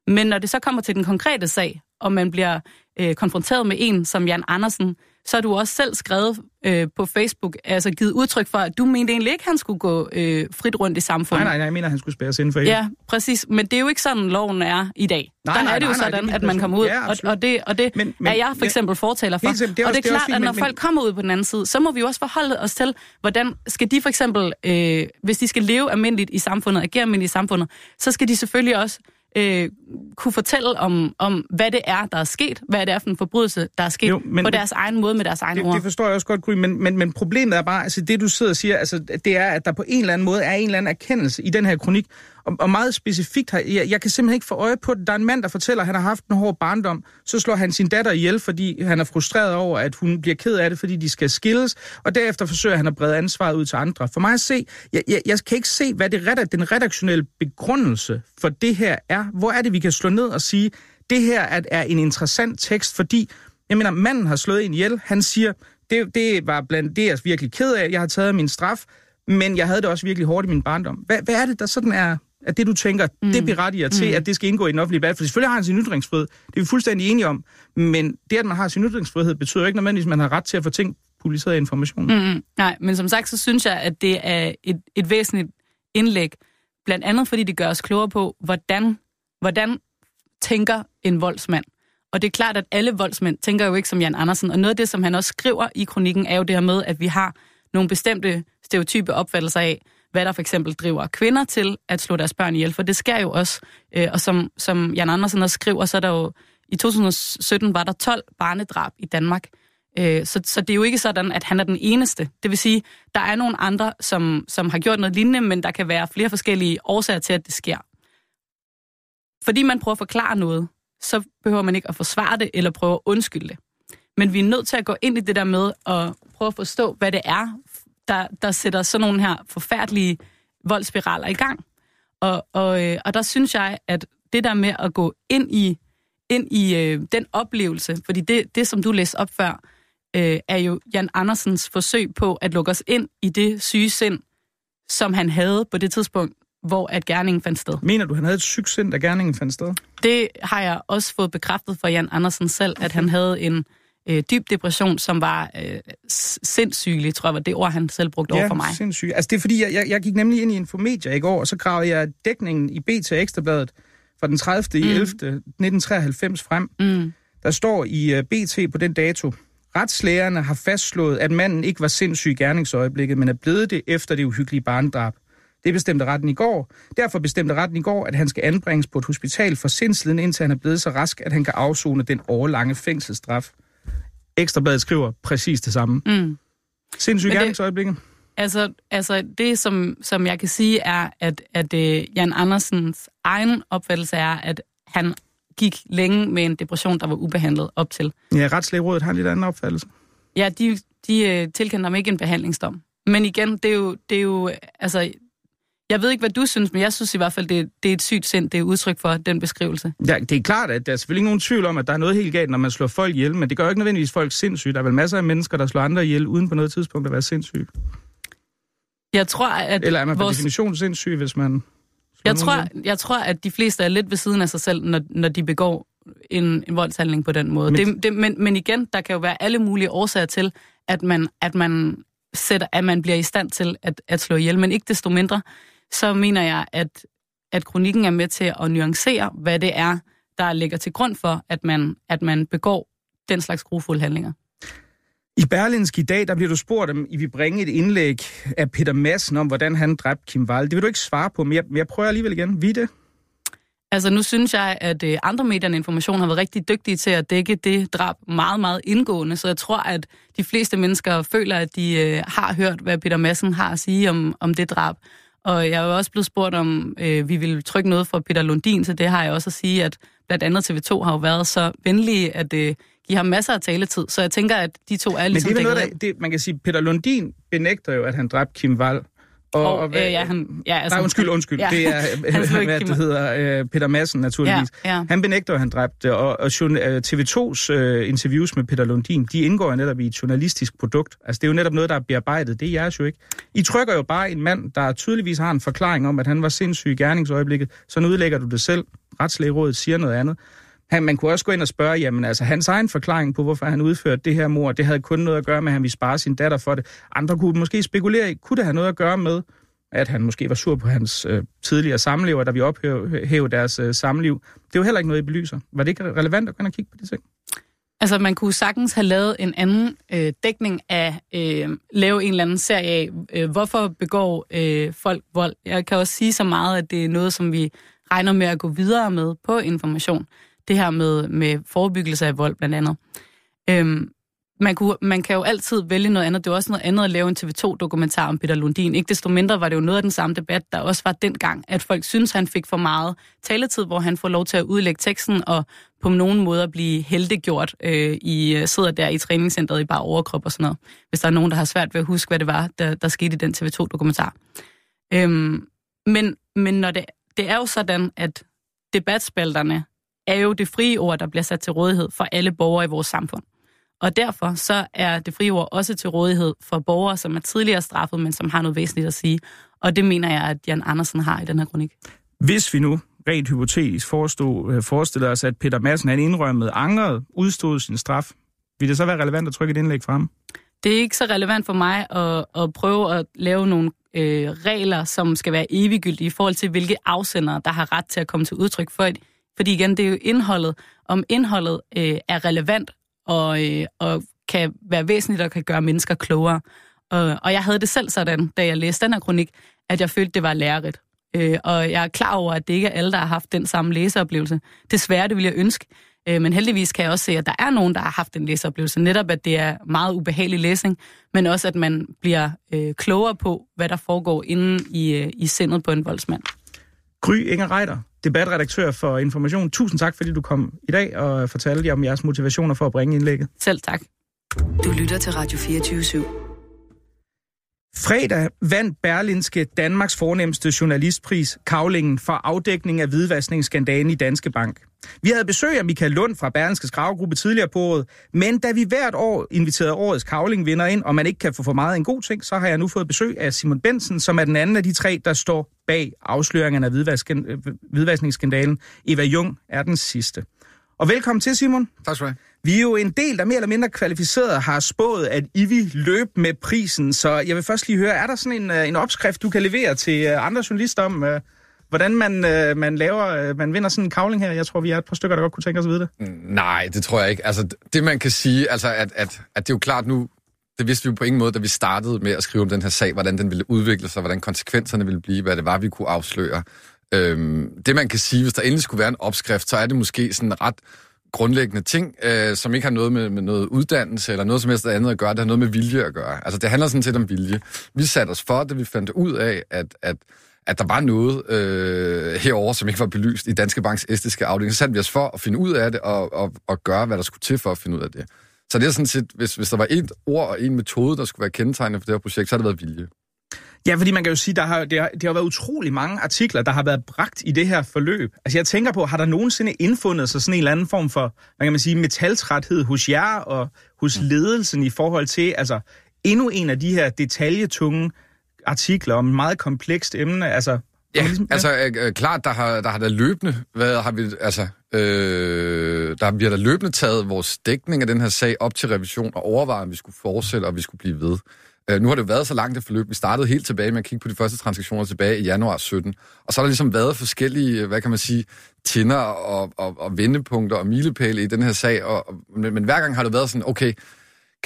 Men når det så kommer til den konkrete sag, og man bliver øh, konfronteret med en som Jan Andersen, så har du også selv skrevet øh, på Facebook, altså givet udtryk for, at du mente egentlig ikke, at han skulle gå øh, frit rundt i samfundet. Nej, nej, nej, jeg mener, at han skulle spæres ind for Ja, præcis. Men det er jo ikke sådan, loven er i dag. Nej, Der nej, er det jo nej, sådan, nej, det at man kommer ud, ja, og, og det, og det men, men, er jeg for eksempel ja, fortaler for. Det, det er og det er klart, det er at når men, folk kommer ud på den anden side, så må vi jo også forholde os til, hvordan skal de for eksempel, øh, hvis de skal leve almindeligt i samfundet, agere almindeligt i samfundet, så skal de selvfølgelig også øh, kunne fortælle om, om, hvad det er, der er sket, hvad det er for en forbrydelse, der er sket jo, men, på deres egen måde med deres egen det, ord. Det forstår jeg også godt, Gry, men, men, men problemet er bare, altså det du sidder og siger, altså, det er, at der på en eller anden måde er en eller anden erkendelse i den her kronik, og, og meget specifikt, har, jeg, jeg kan simpelthen ikke få øje på det. Der er en mand, der fortæller, at han har haft en hård barndom. Så slår han sin datter ihjel, fordi han er frustreret over, at hun bliver ked af det, fordi de skal skilles. Og derefter forsøger han at brede ansvaret ud til andre. For mig at se, jeg, jeg, jeg kan ikke se, hvad det redak, den redaktionelle begrundelse for det her er. Hvor er det, vi kan slå ned og sige, det her er, er en interessant tekst, fordi jeg mener, manden har slået en ihjel. Han siger, det, det var blandt det, jeg er virkelig ked af. Jeg har taget min straf, men jeg havde det også virkelig hårdt i min barndom. Hvad, hvad er det, der sådan er at det, du tænker, mm. det berettiger til, mm. at det skal indgå i den offentlige debat. For selvfølgelig har han sin ytringsfrihed. Det er vi fuldstændig enige om. Men det, at man har sin ytringsfrihed, betyder ikke nødvendigvis, at man har ret til at få ting publiceret information. Mm. Nej, men som sagt, så synes jeg, at det er et, et væsentligt indlæg. Blandt andet, fordi det gør os klogere på, hvordan, hvordan tænker en voldsmand. Og det er klart, at alle voldsmænd tænker jo ikke som Jan Andersen. Og noget af det, som han også skriver i kronikken, er jo det her med, at vi har nogle bestemte stereotype opfattelser af, hvad der for eksempel driver kvinder til at slå deres børn ihjel, for det sker jo også. Øh, og som, som Jan Andersen også skriver, så er der jo, i 2017 var der 12 barnedrab i Danmark. Øh, så, så det er jo ikke sådan, at han er den eneste. Det vil sige, der er nogle andre, som, som har gjort noget lignende, men der kan være flere forskellige årsager til, at det sker. Fordi man prøver at forklare noget, så behøver man ikke at forsvare det eller prøve at undskylde det. Men vi er nødt til at gå ind i det der med at prøve at forstå, hvad det er der, der sætter sådan nogle her forfærdelige voldsspiraler i gang. Og, og, øh, og der synes jeg, at det der med at gå ind i, ind i øh, den oplevelse, fordi det, det, som du læste op før, øh, er jo Jan Andersens forsøg på at lukke os ind i det syge sind, som han havde på det tidspunkt, hvor at gerningen fandt sted. Mener du, han havde et sygt sind, da gerningen fandt sted? Det har jeg også fået bekræftet fra Jan Andersen selv, okay. at han havde en øh, dyb depression, som var øh, sindssygelig, tror jeg var det ord, han selv brugte ja, over for mig. sindssyg. Altså det er fordi, jeg, jeg, jeg gik nemlig ind i Infomedia i går, og så gravede jeg dækningen i BT Ekstrabladet fra den 30. Mm. 11. 1993 frem. Mm. Der står i uh, BT på den dato, retslægerne har fastslået, at manden ikke var sindssyg i gerningsøjeblikket, men er blevet det efter det uhyggelige barndrab. Det bestemte retten i går. Derfor bestemte retten i går, at han skal anbringes på et hospital for sindsliden, indtil han er blevet så rask, at han kan afzone den årlange fængselsstraf. Ekstrabladet skriver præcis det samme. Mm. Sindssyg Men det- gerningsøjeblikket. Altså, altså det, som, som jeg kan sige, er, at, at uh, Jan Andersens egen opfattelse er, at han gik længe med en depression, der var ubehandlet op til. Ja, retslægerådet har en lidt anden opfattelse. Ja, de, de uh, tilkendte ham ikke en behandlingsdom. Men igen, det er jo, det er jo altså, jeg ved ikke, hvad du synes, men jeg synes i hvert fald, det, det er et sygt sind, det er udtryk for den beskrivelse. Ja, det er klart, at der er selvfølgelig ikke nogen tvivl om, at der er noget helt galt, når man slår folk ihjel, men det gør jo ikke nødvendigvis folk sindssyge. Der er vel masser af mennesker, der slår andre ihjel, uden på noget tidspunkt at være sindssyge. Jeg tror, at Eller er man per vores, definition sindssyg, hvis man jeg, tror, ihjel? jeg tror, at de fleste er lidt ved siden af sig selv, når, når de begår en, en voldshandling på den måde. Men- Men, det, det, men, men igen, der kan jo være alle mulige årsager til, at man, at man, sætter, at man bliver i stand til at, at slå ihjel. Men ikke desto mindre, så mener jeg, at, at kronikken er med til at nuancere, hvad det er, der ligger til grund for, at man, at man begår den slags grufulde handlinger. I Berlinsk i dag, der bliver du spurgt, om I vil bringe et indlæg af Peter Madsen om, hvordan han dræbte Kim Wall. Det vil du ikke svare på, men jeg, men jeg prøver alligevel igen. Vi det? Altså nu synes jeg, at øh, andre medier end information har været rigtig dygtige til at dække det drab meget, meget indgående. Så jeg tror, at de fleste mennesker føler, at de øh, har hørt, hvad Peter Madsen har at sige om, om det drab. Og jeg er jo også blevet spurgt om, øh, vi vil trykke noget for Peter Lundin, så det har jeg også at sige, at blandt andet TV2 har jo været så venlige, at øh, give ham masser af taletid. Så jeg tænker, at de to er Men ligesom det er noget, der, det, man kan sige, Peter Lundin benægter jo, at han dræbte Kim Wall. Og, og, øh, ja, han, ja, altså, Nej, undskyld, undskyld. Ja, det er, ikke hvad det hedder, øh, Peter Madsen naturligvis. Ja, ja. Han benægter, at han dræbte, og, og øh, TV2's øh, interviews med Peter Lundin, de indgår jo netop i et journalistisk produkt. Altså, det er jo netop noget, der er bearbejdet. Det er jeres jo ikke. I trykker jo bare en mand, der tydeligvis har en forklaring om, at han var sindssyg i gerningsøjeblikket. Så nu udlægger du det selv. Retslægerådet siger noget andet. Han, man kunne også gå ind og spørge, jamen altså, hans egen forklaring på, hvorfor han udførte det her mor, det havde kun noget at gøre med, at han ville spare sin datter for det. Andre kunne måske spekulere i, kunne det have noget at gøre med, at han måske var sur på hans øh, tidligere samlever, da vi ophævede deres øh, samliv. Det er jo heller ikke noget, I belyser. Var det ikke relevant at gå ind og kigge på de ting? Altså, man kunne sagtens have lavet en anden øh, dækning af, øh, lave en eller anden serie af, øh, hvorfor begår øh, folk vold. Jeg kan også sige så meget, at det er noget, som vi regner med at gå videre med på information. Det her med, med forebyggelse af vold, blandt andet. Øhm, man, kunne, man kan jo altid vælge noget andet. Det er også noget andet at lave en TV2-dokumentar om Peter Lundin. Ikke desto mindre var det jo noget af den samme debat, der også var dengang, at folk synes, han fik for meget taletid, hvor han får lov til at udlægge teksten og på nogen måde blive heldiggjort øh, i øh, sidder der i træningscenteret i bare overkrop og sådan noget. Hvis der er nogen, der har svært ved at huske, hvad det var, der, der skete i den TV2-dokumentar. Øhm, men men når det, det er jo sådan, at debatspalterne er jo det frie ord, der bliver sat til rådighed for alle borgere i vores samfund. Og derfor så er det frie ord også til rådighed for borgere, som er tidligere straffet, men som har noget væsentligt at sige. Og det mener jeg, at Jan Andersen har i den her kronik. Hvis vi nu rent hypotetisk forestod, øh, forestiller os, at Peter Madsen han indrømmede angret, udstod sin straf, vil det så være relevant at trykke et indlæg frem? Det er ikke så relevant for mig at, at prøve at lave nogle øh, regler, som skal være eviggyldige i forhold til, hvilke afsendere, der har ret til at komme til udtryk. For, fordi igen, det er jo indholdet. Om indholdet øh, er relevant og, øh, og kan være væsentligt og kan gøre mennesker klogere. Og, og jeg havde det selv sådan, da jeg læste den her kronik, at jeg følte, det var lærerigt. Øh, og jeg er klar over, at det ikke er alle, der har haft den samme læseoplevelse. Desværre, det vil jeg ønske. Øh, men heldigvis kan jeg også se, at der er nogen, der har haft den læseoplevelse. Netop, at det er meget ubehagelig læsning, men også, at man bliver øh, klogere på, hvad der foregår inde i, øh, i sindet på en voldsmand. Gry Inger Reiter, debatredaktør for Information. Tusind tak, fordi du kom i dag og fortalte jer om jeres motivationer for at bringe indlægget. Selv tak. Du lytter til Radio 24 /7. Fredag vandt Berlinske Danmarks fornemmeste journalistpris, Kavlingen, for afdækning af hvidvaskningsskandalen i Danske Bank. Vi havde besøg af Michael Lund fra Berlinske Skravgruppe tidligere på året, men da vi hvert år inviterede årets Kavling-vinder ind, og man ikke kan få for meget af en god ting, så har jeg nu fået besøg af Simon Bensen, som er den anden af de tre, der står bag afsløringen af hvidvaskningsskandalen. Eva Jung er den sidste. Og velkommen til, Simon. Tak skal du have. Vi er jo en del, der mere eller mindre kvalificeret har spået, at I vil løbe med prisen. Så jeg vil først lige høre, er der sådan en, øh, en opskrift, du kan levere til øh, andre journalister om, hvordan man, øh, man laver, øh, man vinder sådan en kavling her? Jeg tror, vi er et par stykker, der godt kunne tænke os at vide det. Mm, nej, det tror jeg ikke. Altså, det man kan sige, altså, at, at, at det er jo klart nu, det vidste vi jo på ingen måde, da vi startede med at skrive om den her sag, hvordan den ville udvikle sig, hvordan konsekvenserne ville blive, hvad det var, vi kunne afsløre. Øhm, det man kan sige, hvis der endelig skulle være en opskrift, så er det måske sådan ret grundlæggende ting, øh, som ikke har noget med, med noget uddannelse eller noget som helst andet at gøre. Det har noget med vilje at gøre. Altså, det handler sådan set om vilje. Vi satte os for det, vi fandt ud af, at, at, at der var noget øh, herover som ikke var belyst i Danske Banks estiske afdeling. Så satte vi os for at finde ud af det og, og, og gøre, hvad der skulle til for at finde ud af det. Så det er sådan set, hvis, hvis der var et ord og en metode, der skulle være kendetegnende for det her projekt, så har det været vilje. Ja, fordi man kan jo sige, der har, det, har, det har været utrolig mange artikler, der har været bragt i det her forløb. Altså jeg tænker på, har der nogensinde indfundet sig sådan en eller anden form for, hvad kan man sige, metaltræthed hos jer og hos ledelsen i forhold til, altså endnu en af de her detaljetunge artikler om et meget komplekst emne, altså Ja, ligesom, ja. altså øh, klart, der har, der har der løbende været, har vi, altså, øh, der bliver der løbende taget vores dækning af den her sag op til revision og overvejet, om vi skulle fortsætte, og vi skulle blive ved. Øh, nu har det jo været så langt et forløb. Vi startede helt tilbage med at kigge på de første transaktioner tilbage i januar 17. Og så har der ligesom været forskellige, hvad kan man sige, tinder og, og, og vendepunkter og milepæle i den her sag. Og, men, men hver gang har det været sådan, okay,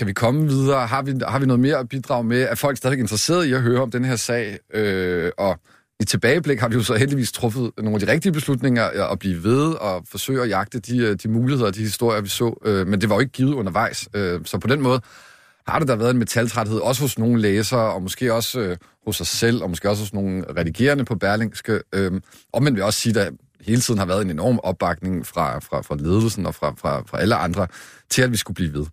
kan vi komme videre? Har vi, har vi noget mere at bidrage med? Er folk stadig interesseret i at høre om den her sag? Øh, og i tilbageblik har vi jo så heldigvis truffet nogle af de rigtige beslutninger øh, at blive ved og forsøge at jagte de, øh, de muligheder og de historier, vi så. Øh, men det var jo ikke givet undervejs. Øh, så på den måde har det da været en metaltræthed, også hos nogle læsere, og måske også øh, hos os selv, og måske også hos nogle redigerende på Berlingske. Øh, og men vil også sige, at hele tiden har været en enorm opbakning fra, fra, fra ledelsen og fra, fra, fra alle andre til, at vi skulle blive ved.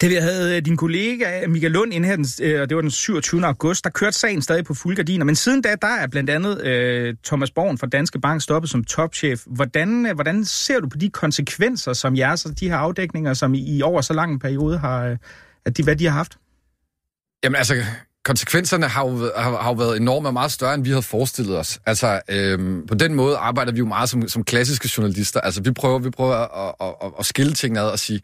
Da vi havde øh, din kollega øh, Michael Lund ind her, den, øh, og det var den 27. august, der kørte sagen stadig på fuld gardiner. Men siden da, der er blandt andet øh, Thomas Born fra Danske Bank stoppet som topchef. Hvordan, hvordan ser du på de konsekvenser, som jeres og de her afdækninger, som i, i over så lang en periode har, at de, hvad de har haft? Jamen altså, konsekvenserne har jo, har, har jo været enorme og meget større, end vi havde forestillet os. Altså, øhm, på den måde arbejder vi jo meget som, som klassiske journalister. Altså, vi prøver, vi prøver at, at, at, at skille tingene ad og sige,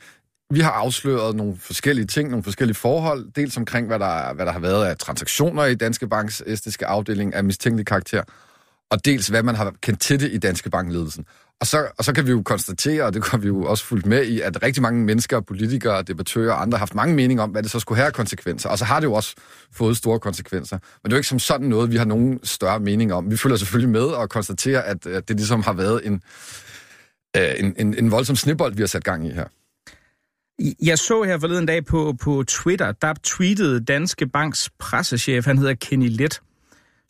vi har afsløret nogle forskellige ting, nogle forskellige forhold, dels omkring, hvad der, hvad der har været af transaktioner i Danske Banks estiske afdeling af mistænkelig karakter, og dels hvad man har kendt til det i Danske Bankledelsen. Og så, og så kan vi jo konstatere, og det kan vi jo også fuldt med i, at rigtig mange mennesker, politikere, debattører og andre har haft mange meninger om, hvad det så skulle have konsekvenser. Og så har det jo også fået store konsekvenser. Men det er jo ikke som sådan noget, vi har nogen større mening om. Vi følger selvfølgelig med og konstaterer, at, at det ligesom har været en, øh, en, en, en voldsom snibbold, vi har sat gang i her. Jeg så her forleden dag på, på Twitter, der tweetede Danske Banks pressechef, han hedder Kenny Let.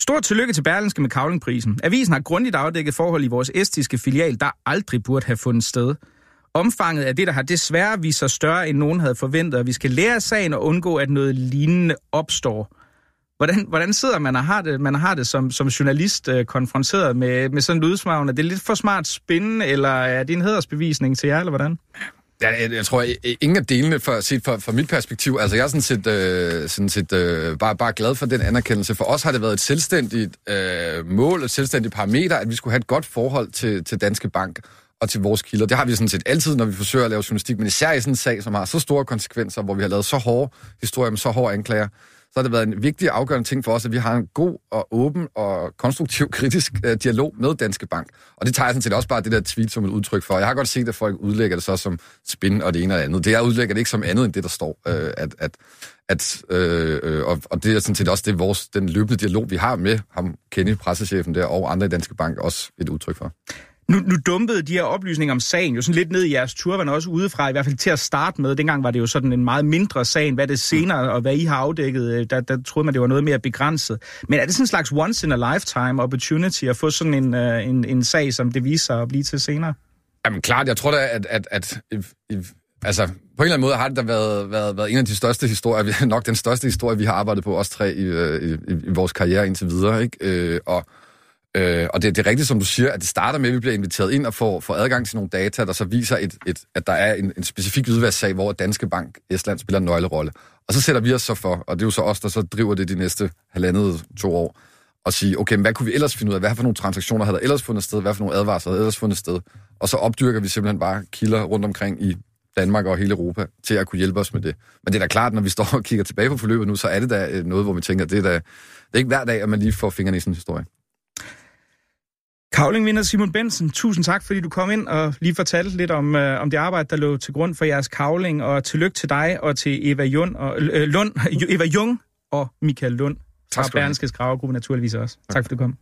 Stort tillykke til Berlinske med Kavlingprisen. Avisen har grundigt afdækket forhold i vores estiske filial, der aldrig burde have fundet sted. Omfanget af det, der har desværre vist sig større, end nogen havde forventet, og vi skal lære sagen og undgå, at noget lignende opstår. Hvordan, hvordan sidder man og har det, man har det som, som journalist øh, konfronteret med, med sådan en udsmagende? Er det lidt for smart spændende, eller er det en hedersbevisning til jer, eller hvordan? Ja, jeg, jeg tror, at ingen af delene, for, set fra, fra mit perspektiv, altså jeg er sådan set, øh, sådan set øh, bare, bare glad for den anerkendelse. For os har det været et selvstændigt øh, mål, et selvstændigt parameter, at vi skulle have et godt forhold til, til Danske Bank og til vores kilder. Det har vi sådan set altid, når vi forsøger at lave journalistik, men især i sådan en sag, som har så store konsekvenser, hvor vi har lavet så hårde historier med så hårde anklager, så har det været en vigtig og afgørende ting for os, at vi har en god og åben og konstruktiv kritisk øh, dialog med Danske Bank. Og det tager jeg sådan set også bare det der tweet som et udtryk for. Jeg har godt set, at folk udlægger det så som spin og det ene og det andet. Det jeg udlægger det ikke som andet end det, der står. Øh, at, at, at, øh, øh og, og det er sådan set også det, vores, den løbende dialog, vi har med ham, Kenny, pressechefen der, og andre i Danske Bank, også et udtryk for. Nu, nu dumpede de her oplysninger om sagen jo sådan lidt ned i jeres turvan også udefra, i hvert fald til at starte med. Dengang var det jo sådan en meget mindre sag, hvad det senere, og hvad I har afdækket, øh, der, der troede man, det var noget mere begrænset. Men er det sådan en slags once in a lifetime opportunity at få sådan en, øh, en, en sag, som det viser sig at blive til senere? Jamen klart, jeg tror da, at, at, at if, if altså, på en eller anden måde har det da været, været, været en af de største historier, nok den største historie, vi har arbejdet på, os tre, i, øh, i, i, i vores karriere indtil videre, ikke? Øh, og Øh, og det, det er rigtigt, som du siger, at det starter med, at vi bliver inviteret ind og får, får adgang til nogle data, der så viser, et, et, at der er en, en specifik hvidvasksag, hvor Danske Bank Estland spiller en nøglerolle. Og så sætter vi os så for, og det er jo så os, der så driver det de næste halvandet to år, og sige, okay, men hvad kunne vi ellers finde ud af? Hvad for nogle transaktioner havde der ellers fundet sted? Hvad for nogle advarsler havde ellers fundet sted? Og så opdyrker vi simpelthen bare kilder rundt omkring i Danmark og hele Europa til at kunne hjælpe os med det. Men det er da klart, når vi står og kigger tilbage på forløbet nu, så er det da øh, noget, hvor vi tænker, det er, da, det er ikke hver dag, at man lige får fingrene i sådan en historie. Kavlingvinder Simon Bensen, tusind tak, fordi du kom ind og lige fortalte lidt om, øh, om det arbejde, der lå til grund for jeres kavling, og tillykke til dig og til Eva, Jund og, øh, Lund, Eva Jung og Michael Lund fra Berlingske Skravergruppe naturligvis også. Tak, tak fordi du kom.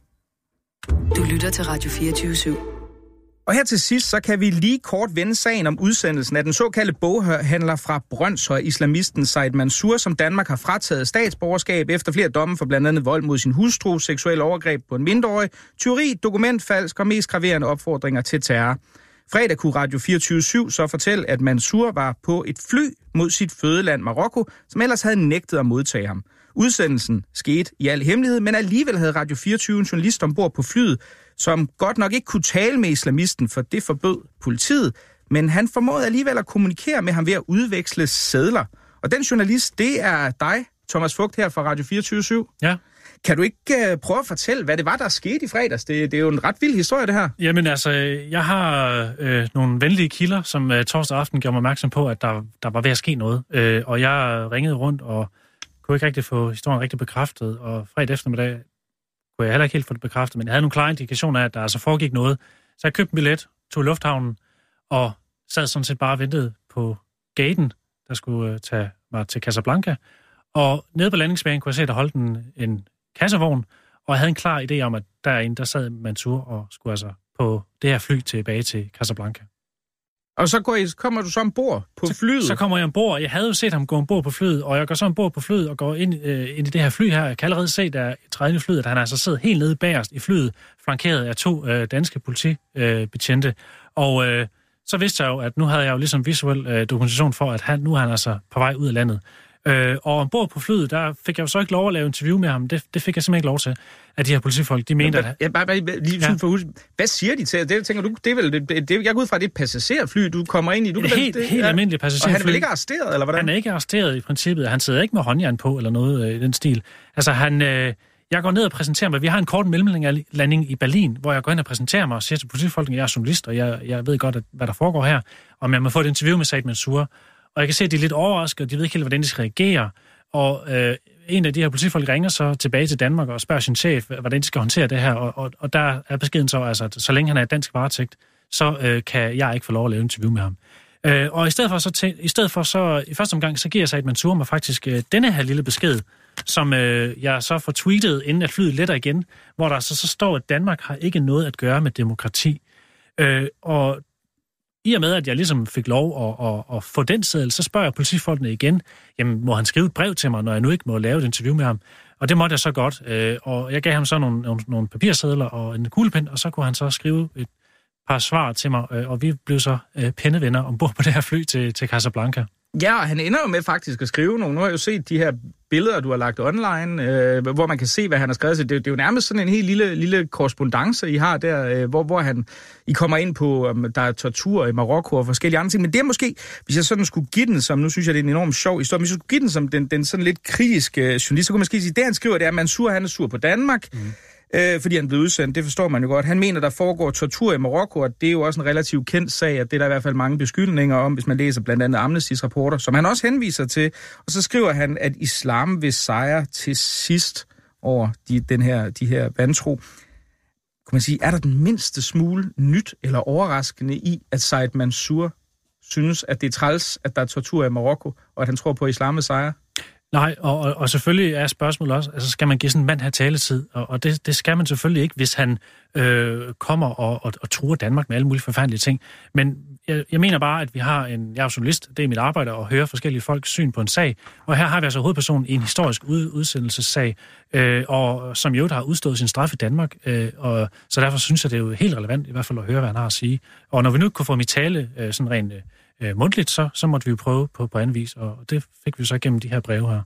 Du lytter til Radio 24 /7. Og her til sidst, så kan vi lige kort vende sagen om udsendelsen af den såkaldte boghandler fra Brøndshøj, islamisten Said Mansour, som Danmark har frataget statsborgerskab efter flere domme for blandt andet vold mod sin hustru, seksuel overgreb på en mindreårig, tyveri, dokumentfalsk og mest graverende opfordringer til terror. Fredag kunne Radio 24 så fortælle, at Mansour var på et fly mod sit fødeland Marokko, som ellers havde nægtet at modtage ham. Udsendelsen skete i al hemmelighed, men alligevel havde Radio 24 en journalist ombord på flyet, som godt nok ikke kunne tale med islamisten, for det forbød politiet, men han formåede alligevel at kommunikere med ham ved at udveksle sædler. Og den journalist, det er dig, Thomas Fugt her fra Radio 24 Ja. Kan du ikke uh, prøve at fortælle, hvad det var, der skete i fredags? Det, det er jo en ret vild historie, det her. Jamen altså, jeg har øh, nogle venlige kilder, som øh, torsdag aften gjorde mig opmærksom på, at der, der var ved at ske noget. Øh, og jeg ringede rundt og kunne ikke rigtig få historien rigtig bekræftet. Og fredag eftermiddag kunne jeg heller ikke helt få det bekræftet, men jeg havde nogle klare indikationer af, at der altså foregik noget. Så jeg købte en billet, tog lufthavnen og sad sådan set bare og ventede på gaten, der skulle øh, tage mig til Casablanca. Og nede på landingsbanen kunne jeg se, at der holdt en, en kassevogn, og jeg havde en klar idé om, at derinde, der sad Mansur og skulle altså på det her fly tilbage til Casablanca. Og så går I, kommer du så ombord på så, flyet? Så kommer jeg ombord. Jeg havde jo set ham gå ombord på flyet, og jeg går så ombord på flyet og går ind, øh, ind i det her fly her. Jeg kan allerede se, der træder flyet, at han altså sidder helt nede bagerst i flyet, flankeret af to øh, danske politibetjente. Øh, og øh, så vidste jeg jo, at nu havde jeg jo ligesom visuel øh, dokumentation for, at han, nu er han altså på vej ud af landet. Øh, og ombord på flyet, der fik jeg jo så ikke lov at lave interview med ham. Det, det fik jeg simpelthen ikke lov til, at de her politifolk, de mente, at... Ja, bare, bare lige ja. for husk, hvad siger de til det? Tænker du, det er vel, det, det, jeg går ud fra, det er et passagerfly, du kommer ind i. Du det er helt, det, helt ja. almindeligt passagerfly. Og han er vel ikke arresteret, eller hvordan? Han er ikke arresteret i princippet. Han sidder ikke med håndjern på, eller noget øh, i den stil. Altså, han... Øh, jeg går ned og præsenterer mig. Vi har en kort mellemlanding i Berlin, hvor jeg går ind og præsenterer mig og siger til politifolk, at jeg er journalist, og jeg, jeg ved godt, at, hvad der foregår her, og jeg må få et interview med Said Mansour. Og jeg kan se, at de er lidt overrasket, og de ved ikke helt, hvordan de skal reagere. Og øh, en af de her politifolk ringer så tilbage til Danmark og spørger sin chef, hvordan de skal håndtere det her. Og, og, og der er beskeden så, altså, at så længe han er dansk varetægt, så øh, kan jeg ikke få lov at lave interview med ham. Øh, og i stedet for, så til, i stedet for så, i første omgang, så giver Said Mansour mig faktisk øh, denne her lille besked, som øh, jeg så får tweetet, inden at flyet letter igen, hvor der så, så står, at Danmark har ikke noget at gøre med demokrati. Øh, og i og med, at jeg ligesom fik lov at, at, at få den seddel, så spørger jeg politifolkene igen, jamen må han skrive et brev til mig, når jeg nu ikke må lave et interview med ham? Og det måtte jeg så godt, øh, og jeg gav ham så nogle, nogle, nogle papirsedler og en kuglepen, og så kunne han så skrive et par svar til mig, øh, og vi blev så øh, pennevenner ombord på det her fly til, til Casablanca. Ja, og han ender jo med faktisk at skrive nogle. Nu har jeg jo set de her billeder, du har lagt online, øh, hvor man kan se, hvad han har skrevet. Så det, det er jo nærmest sådan en helt lille, lille korrespondence, I har der, øh, hvor, hvor han, I kommer ind på, om der er tortur i Marokko og forskellige andre ting. Men det er måske, hvis jeg sådan skulle give den som, nu synes jeg, det er en enorm sjov historie, hvis jeg skulle give den som den, den sådan lidt kritiske øh, journalist, så kunne man måske sige, det han skriver, det er, at Mansur, han er sur på Danmark. Mm øh, fordi han blev udsendt. Det forstår man jo godt. Han mener, der foregår tortur i Marokko, og det er jo også en relativt kendt sag, at det er der i hvert fald mange beskyldninger om, hvis man læser blandt andet Amnesty's rapporter, som han også henviser til. Og så skriver han, at islam vil sejre til sidst over de, den her, de her vantro. Kan man sige, er der den mindste smule nyt eller overraskende i, at Said Mansour synes, at det er træls, at der er tortur i Marokko, og at han tror på, at islam vil sejre? Nej, og, og, og selvfølgelig er spørgsmålet også, altså skal man give sådan en mand her taletid? Og, og det, det skal man selvfølgelig ikke, hvis han øh, kommer og, og, og truer Danmark med alle mulige forfærdelige ting. Men jeg, jeg mener bare, at vi har en, jeg er journalist, det er mit arbejde at høre forskellige folks syn på en sag. Og her har vi altså hovedpersonen i en historisk ud, udsendelsessag, øh, og som jo har udstået sin straf i Danmark. Øh, og, så derfor synes jeg, det er jo helt relevant i hvert fald at høre, hvad han har at sige. Og når vi nu kunne få mit tale øh, sådan rent øh, mundtligt, så, så måtte vi jo prøve på, på anden vis, og det fik vi så igennem de her breve her.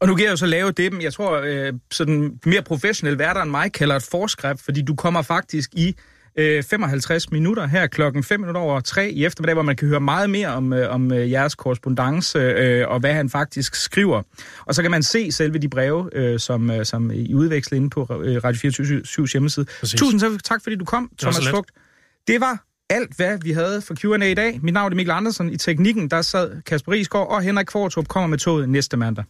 Og nu kan jeg jo så lave det, jeg tror, øh, sådan mere professionel værter end mig kalder et forskrift, fordi du kommer faktisk i øh, 55 minutter her klokken 5 minutter over 3 i eftermiddag, hvor man kan høre meget mere om, øh, om øh, jeres korrespondence øh, og hvad han faktisk skriver. Og så kan man se selve de breve, øh, som, øh, som I udveksler inde på øh, Radio 24 hjemmeside. Præcis. Tusind tak, fordi du kom, Thomas. Fugt. Det var alt, hvad vi havde for Q&A i dag. Mit navn er Mikkel Andersen. I teknikken, der sad Kasper Risgaard, og Henrik Kvartrup kommer med toget næste mandag.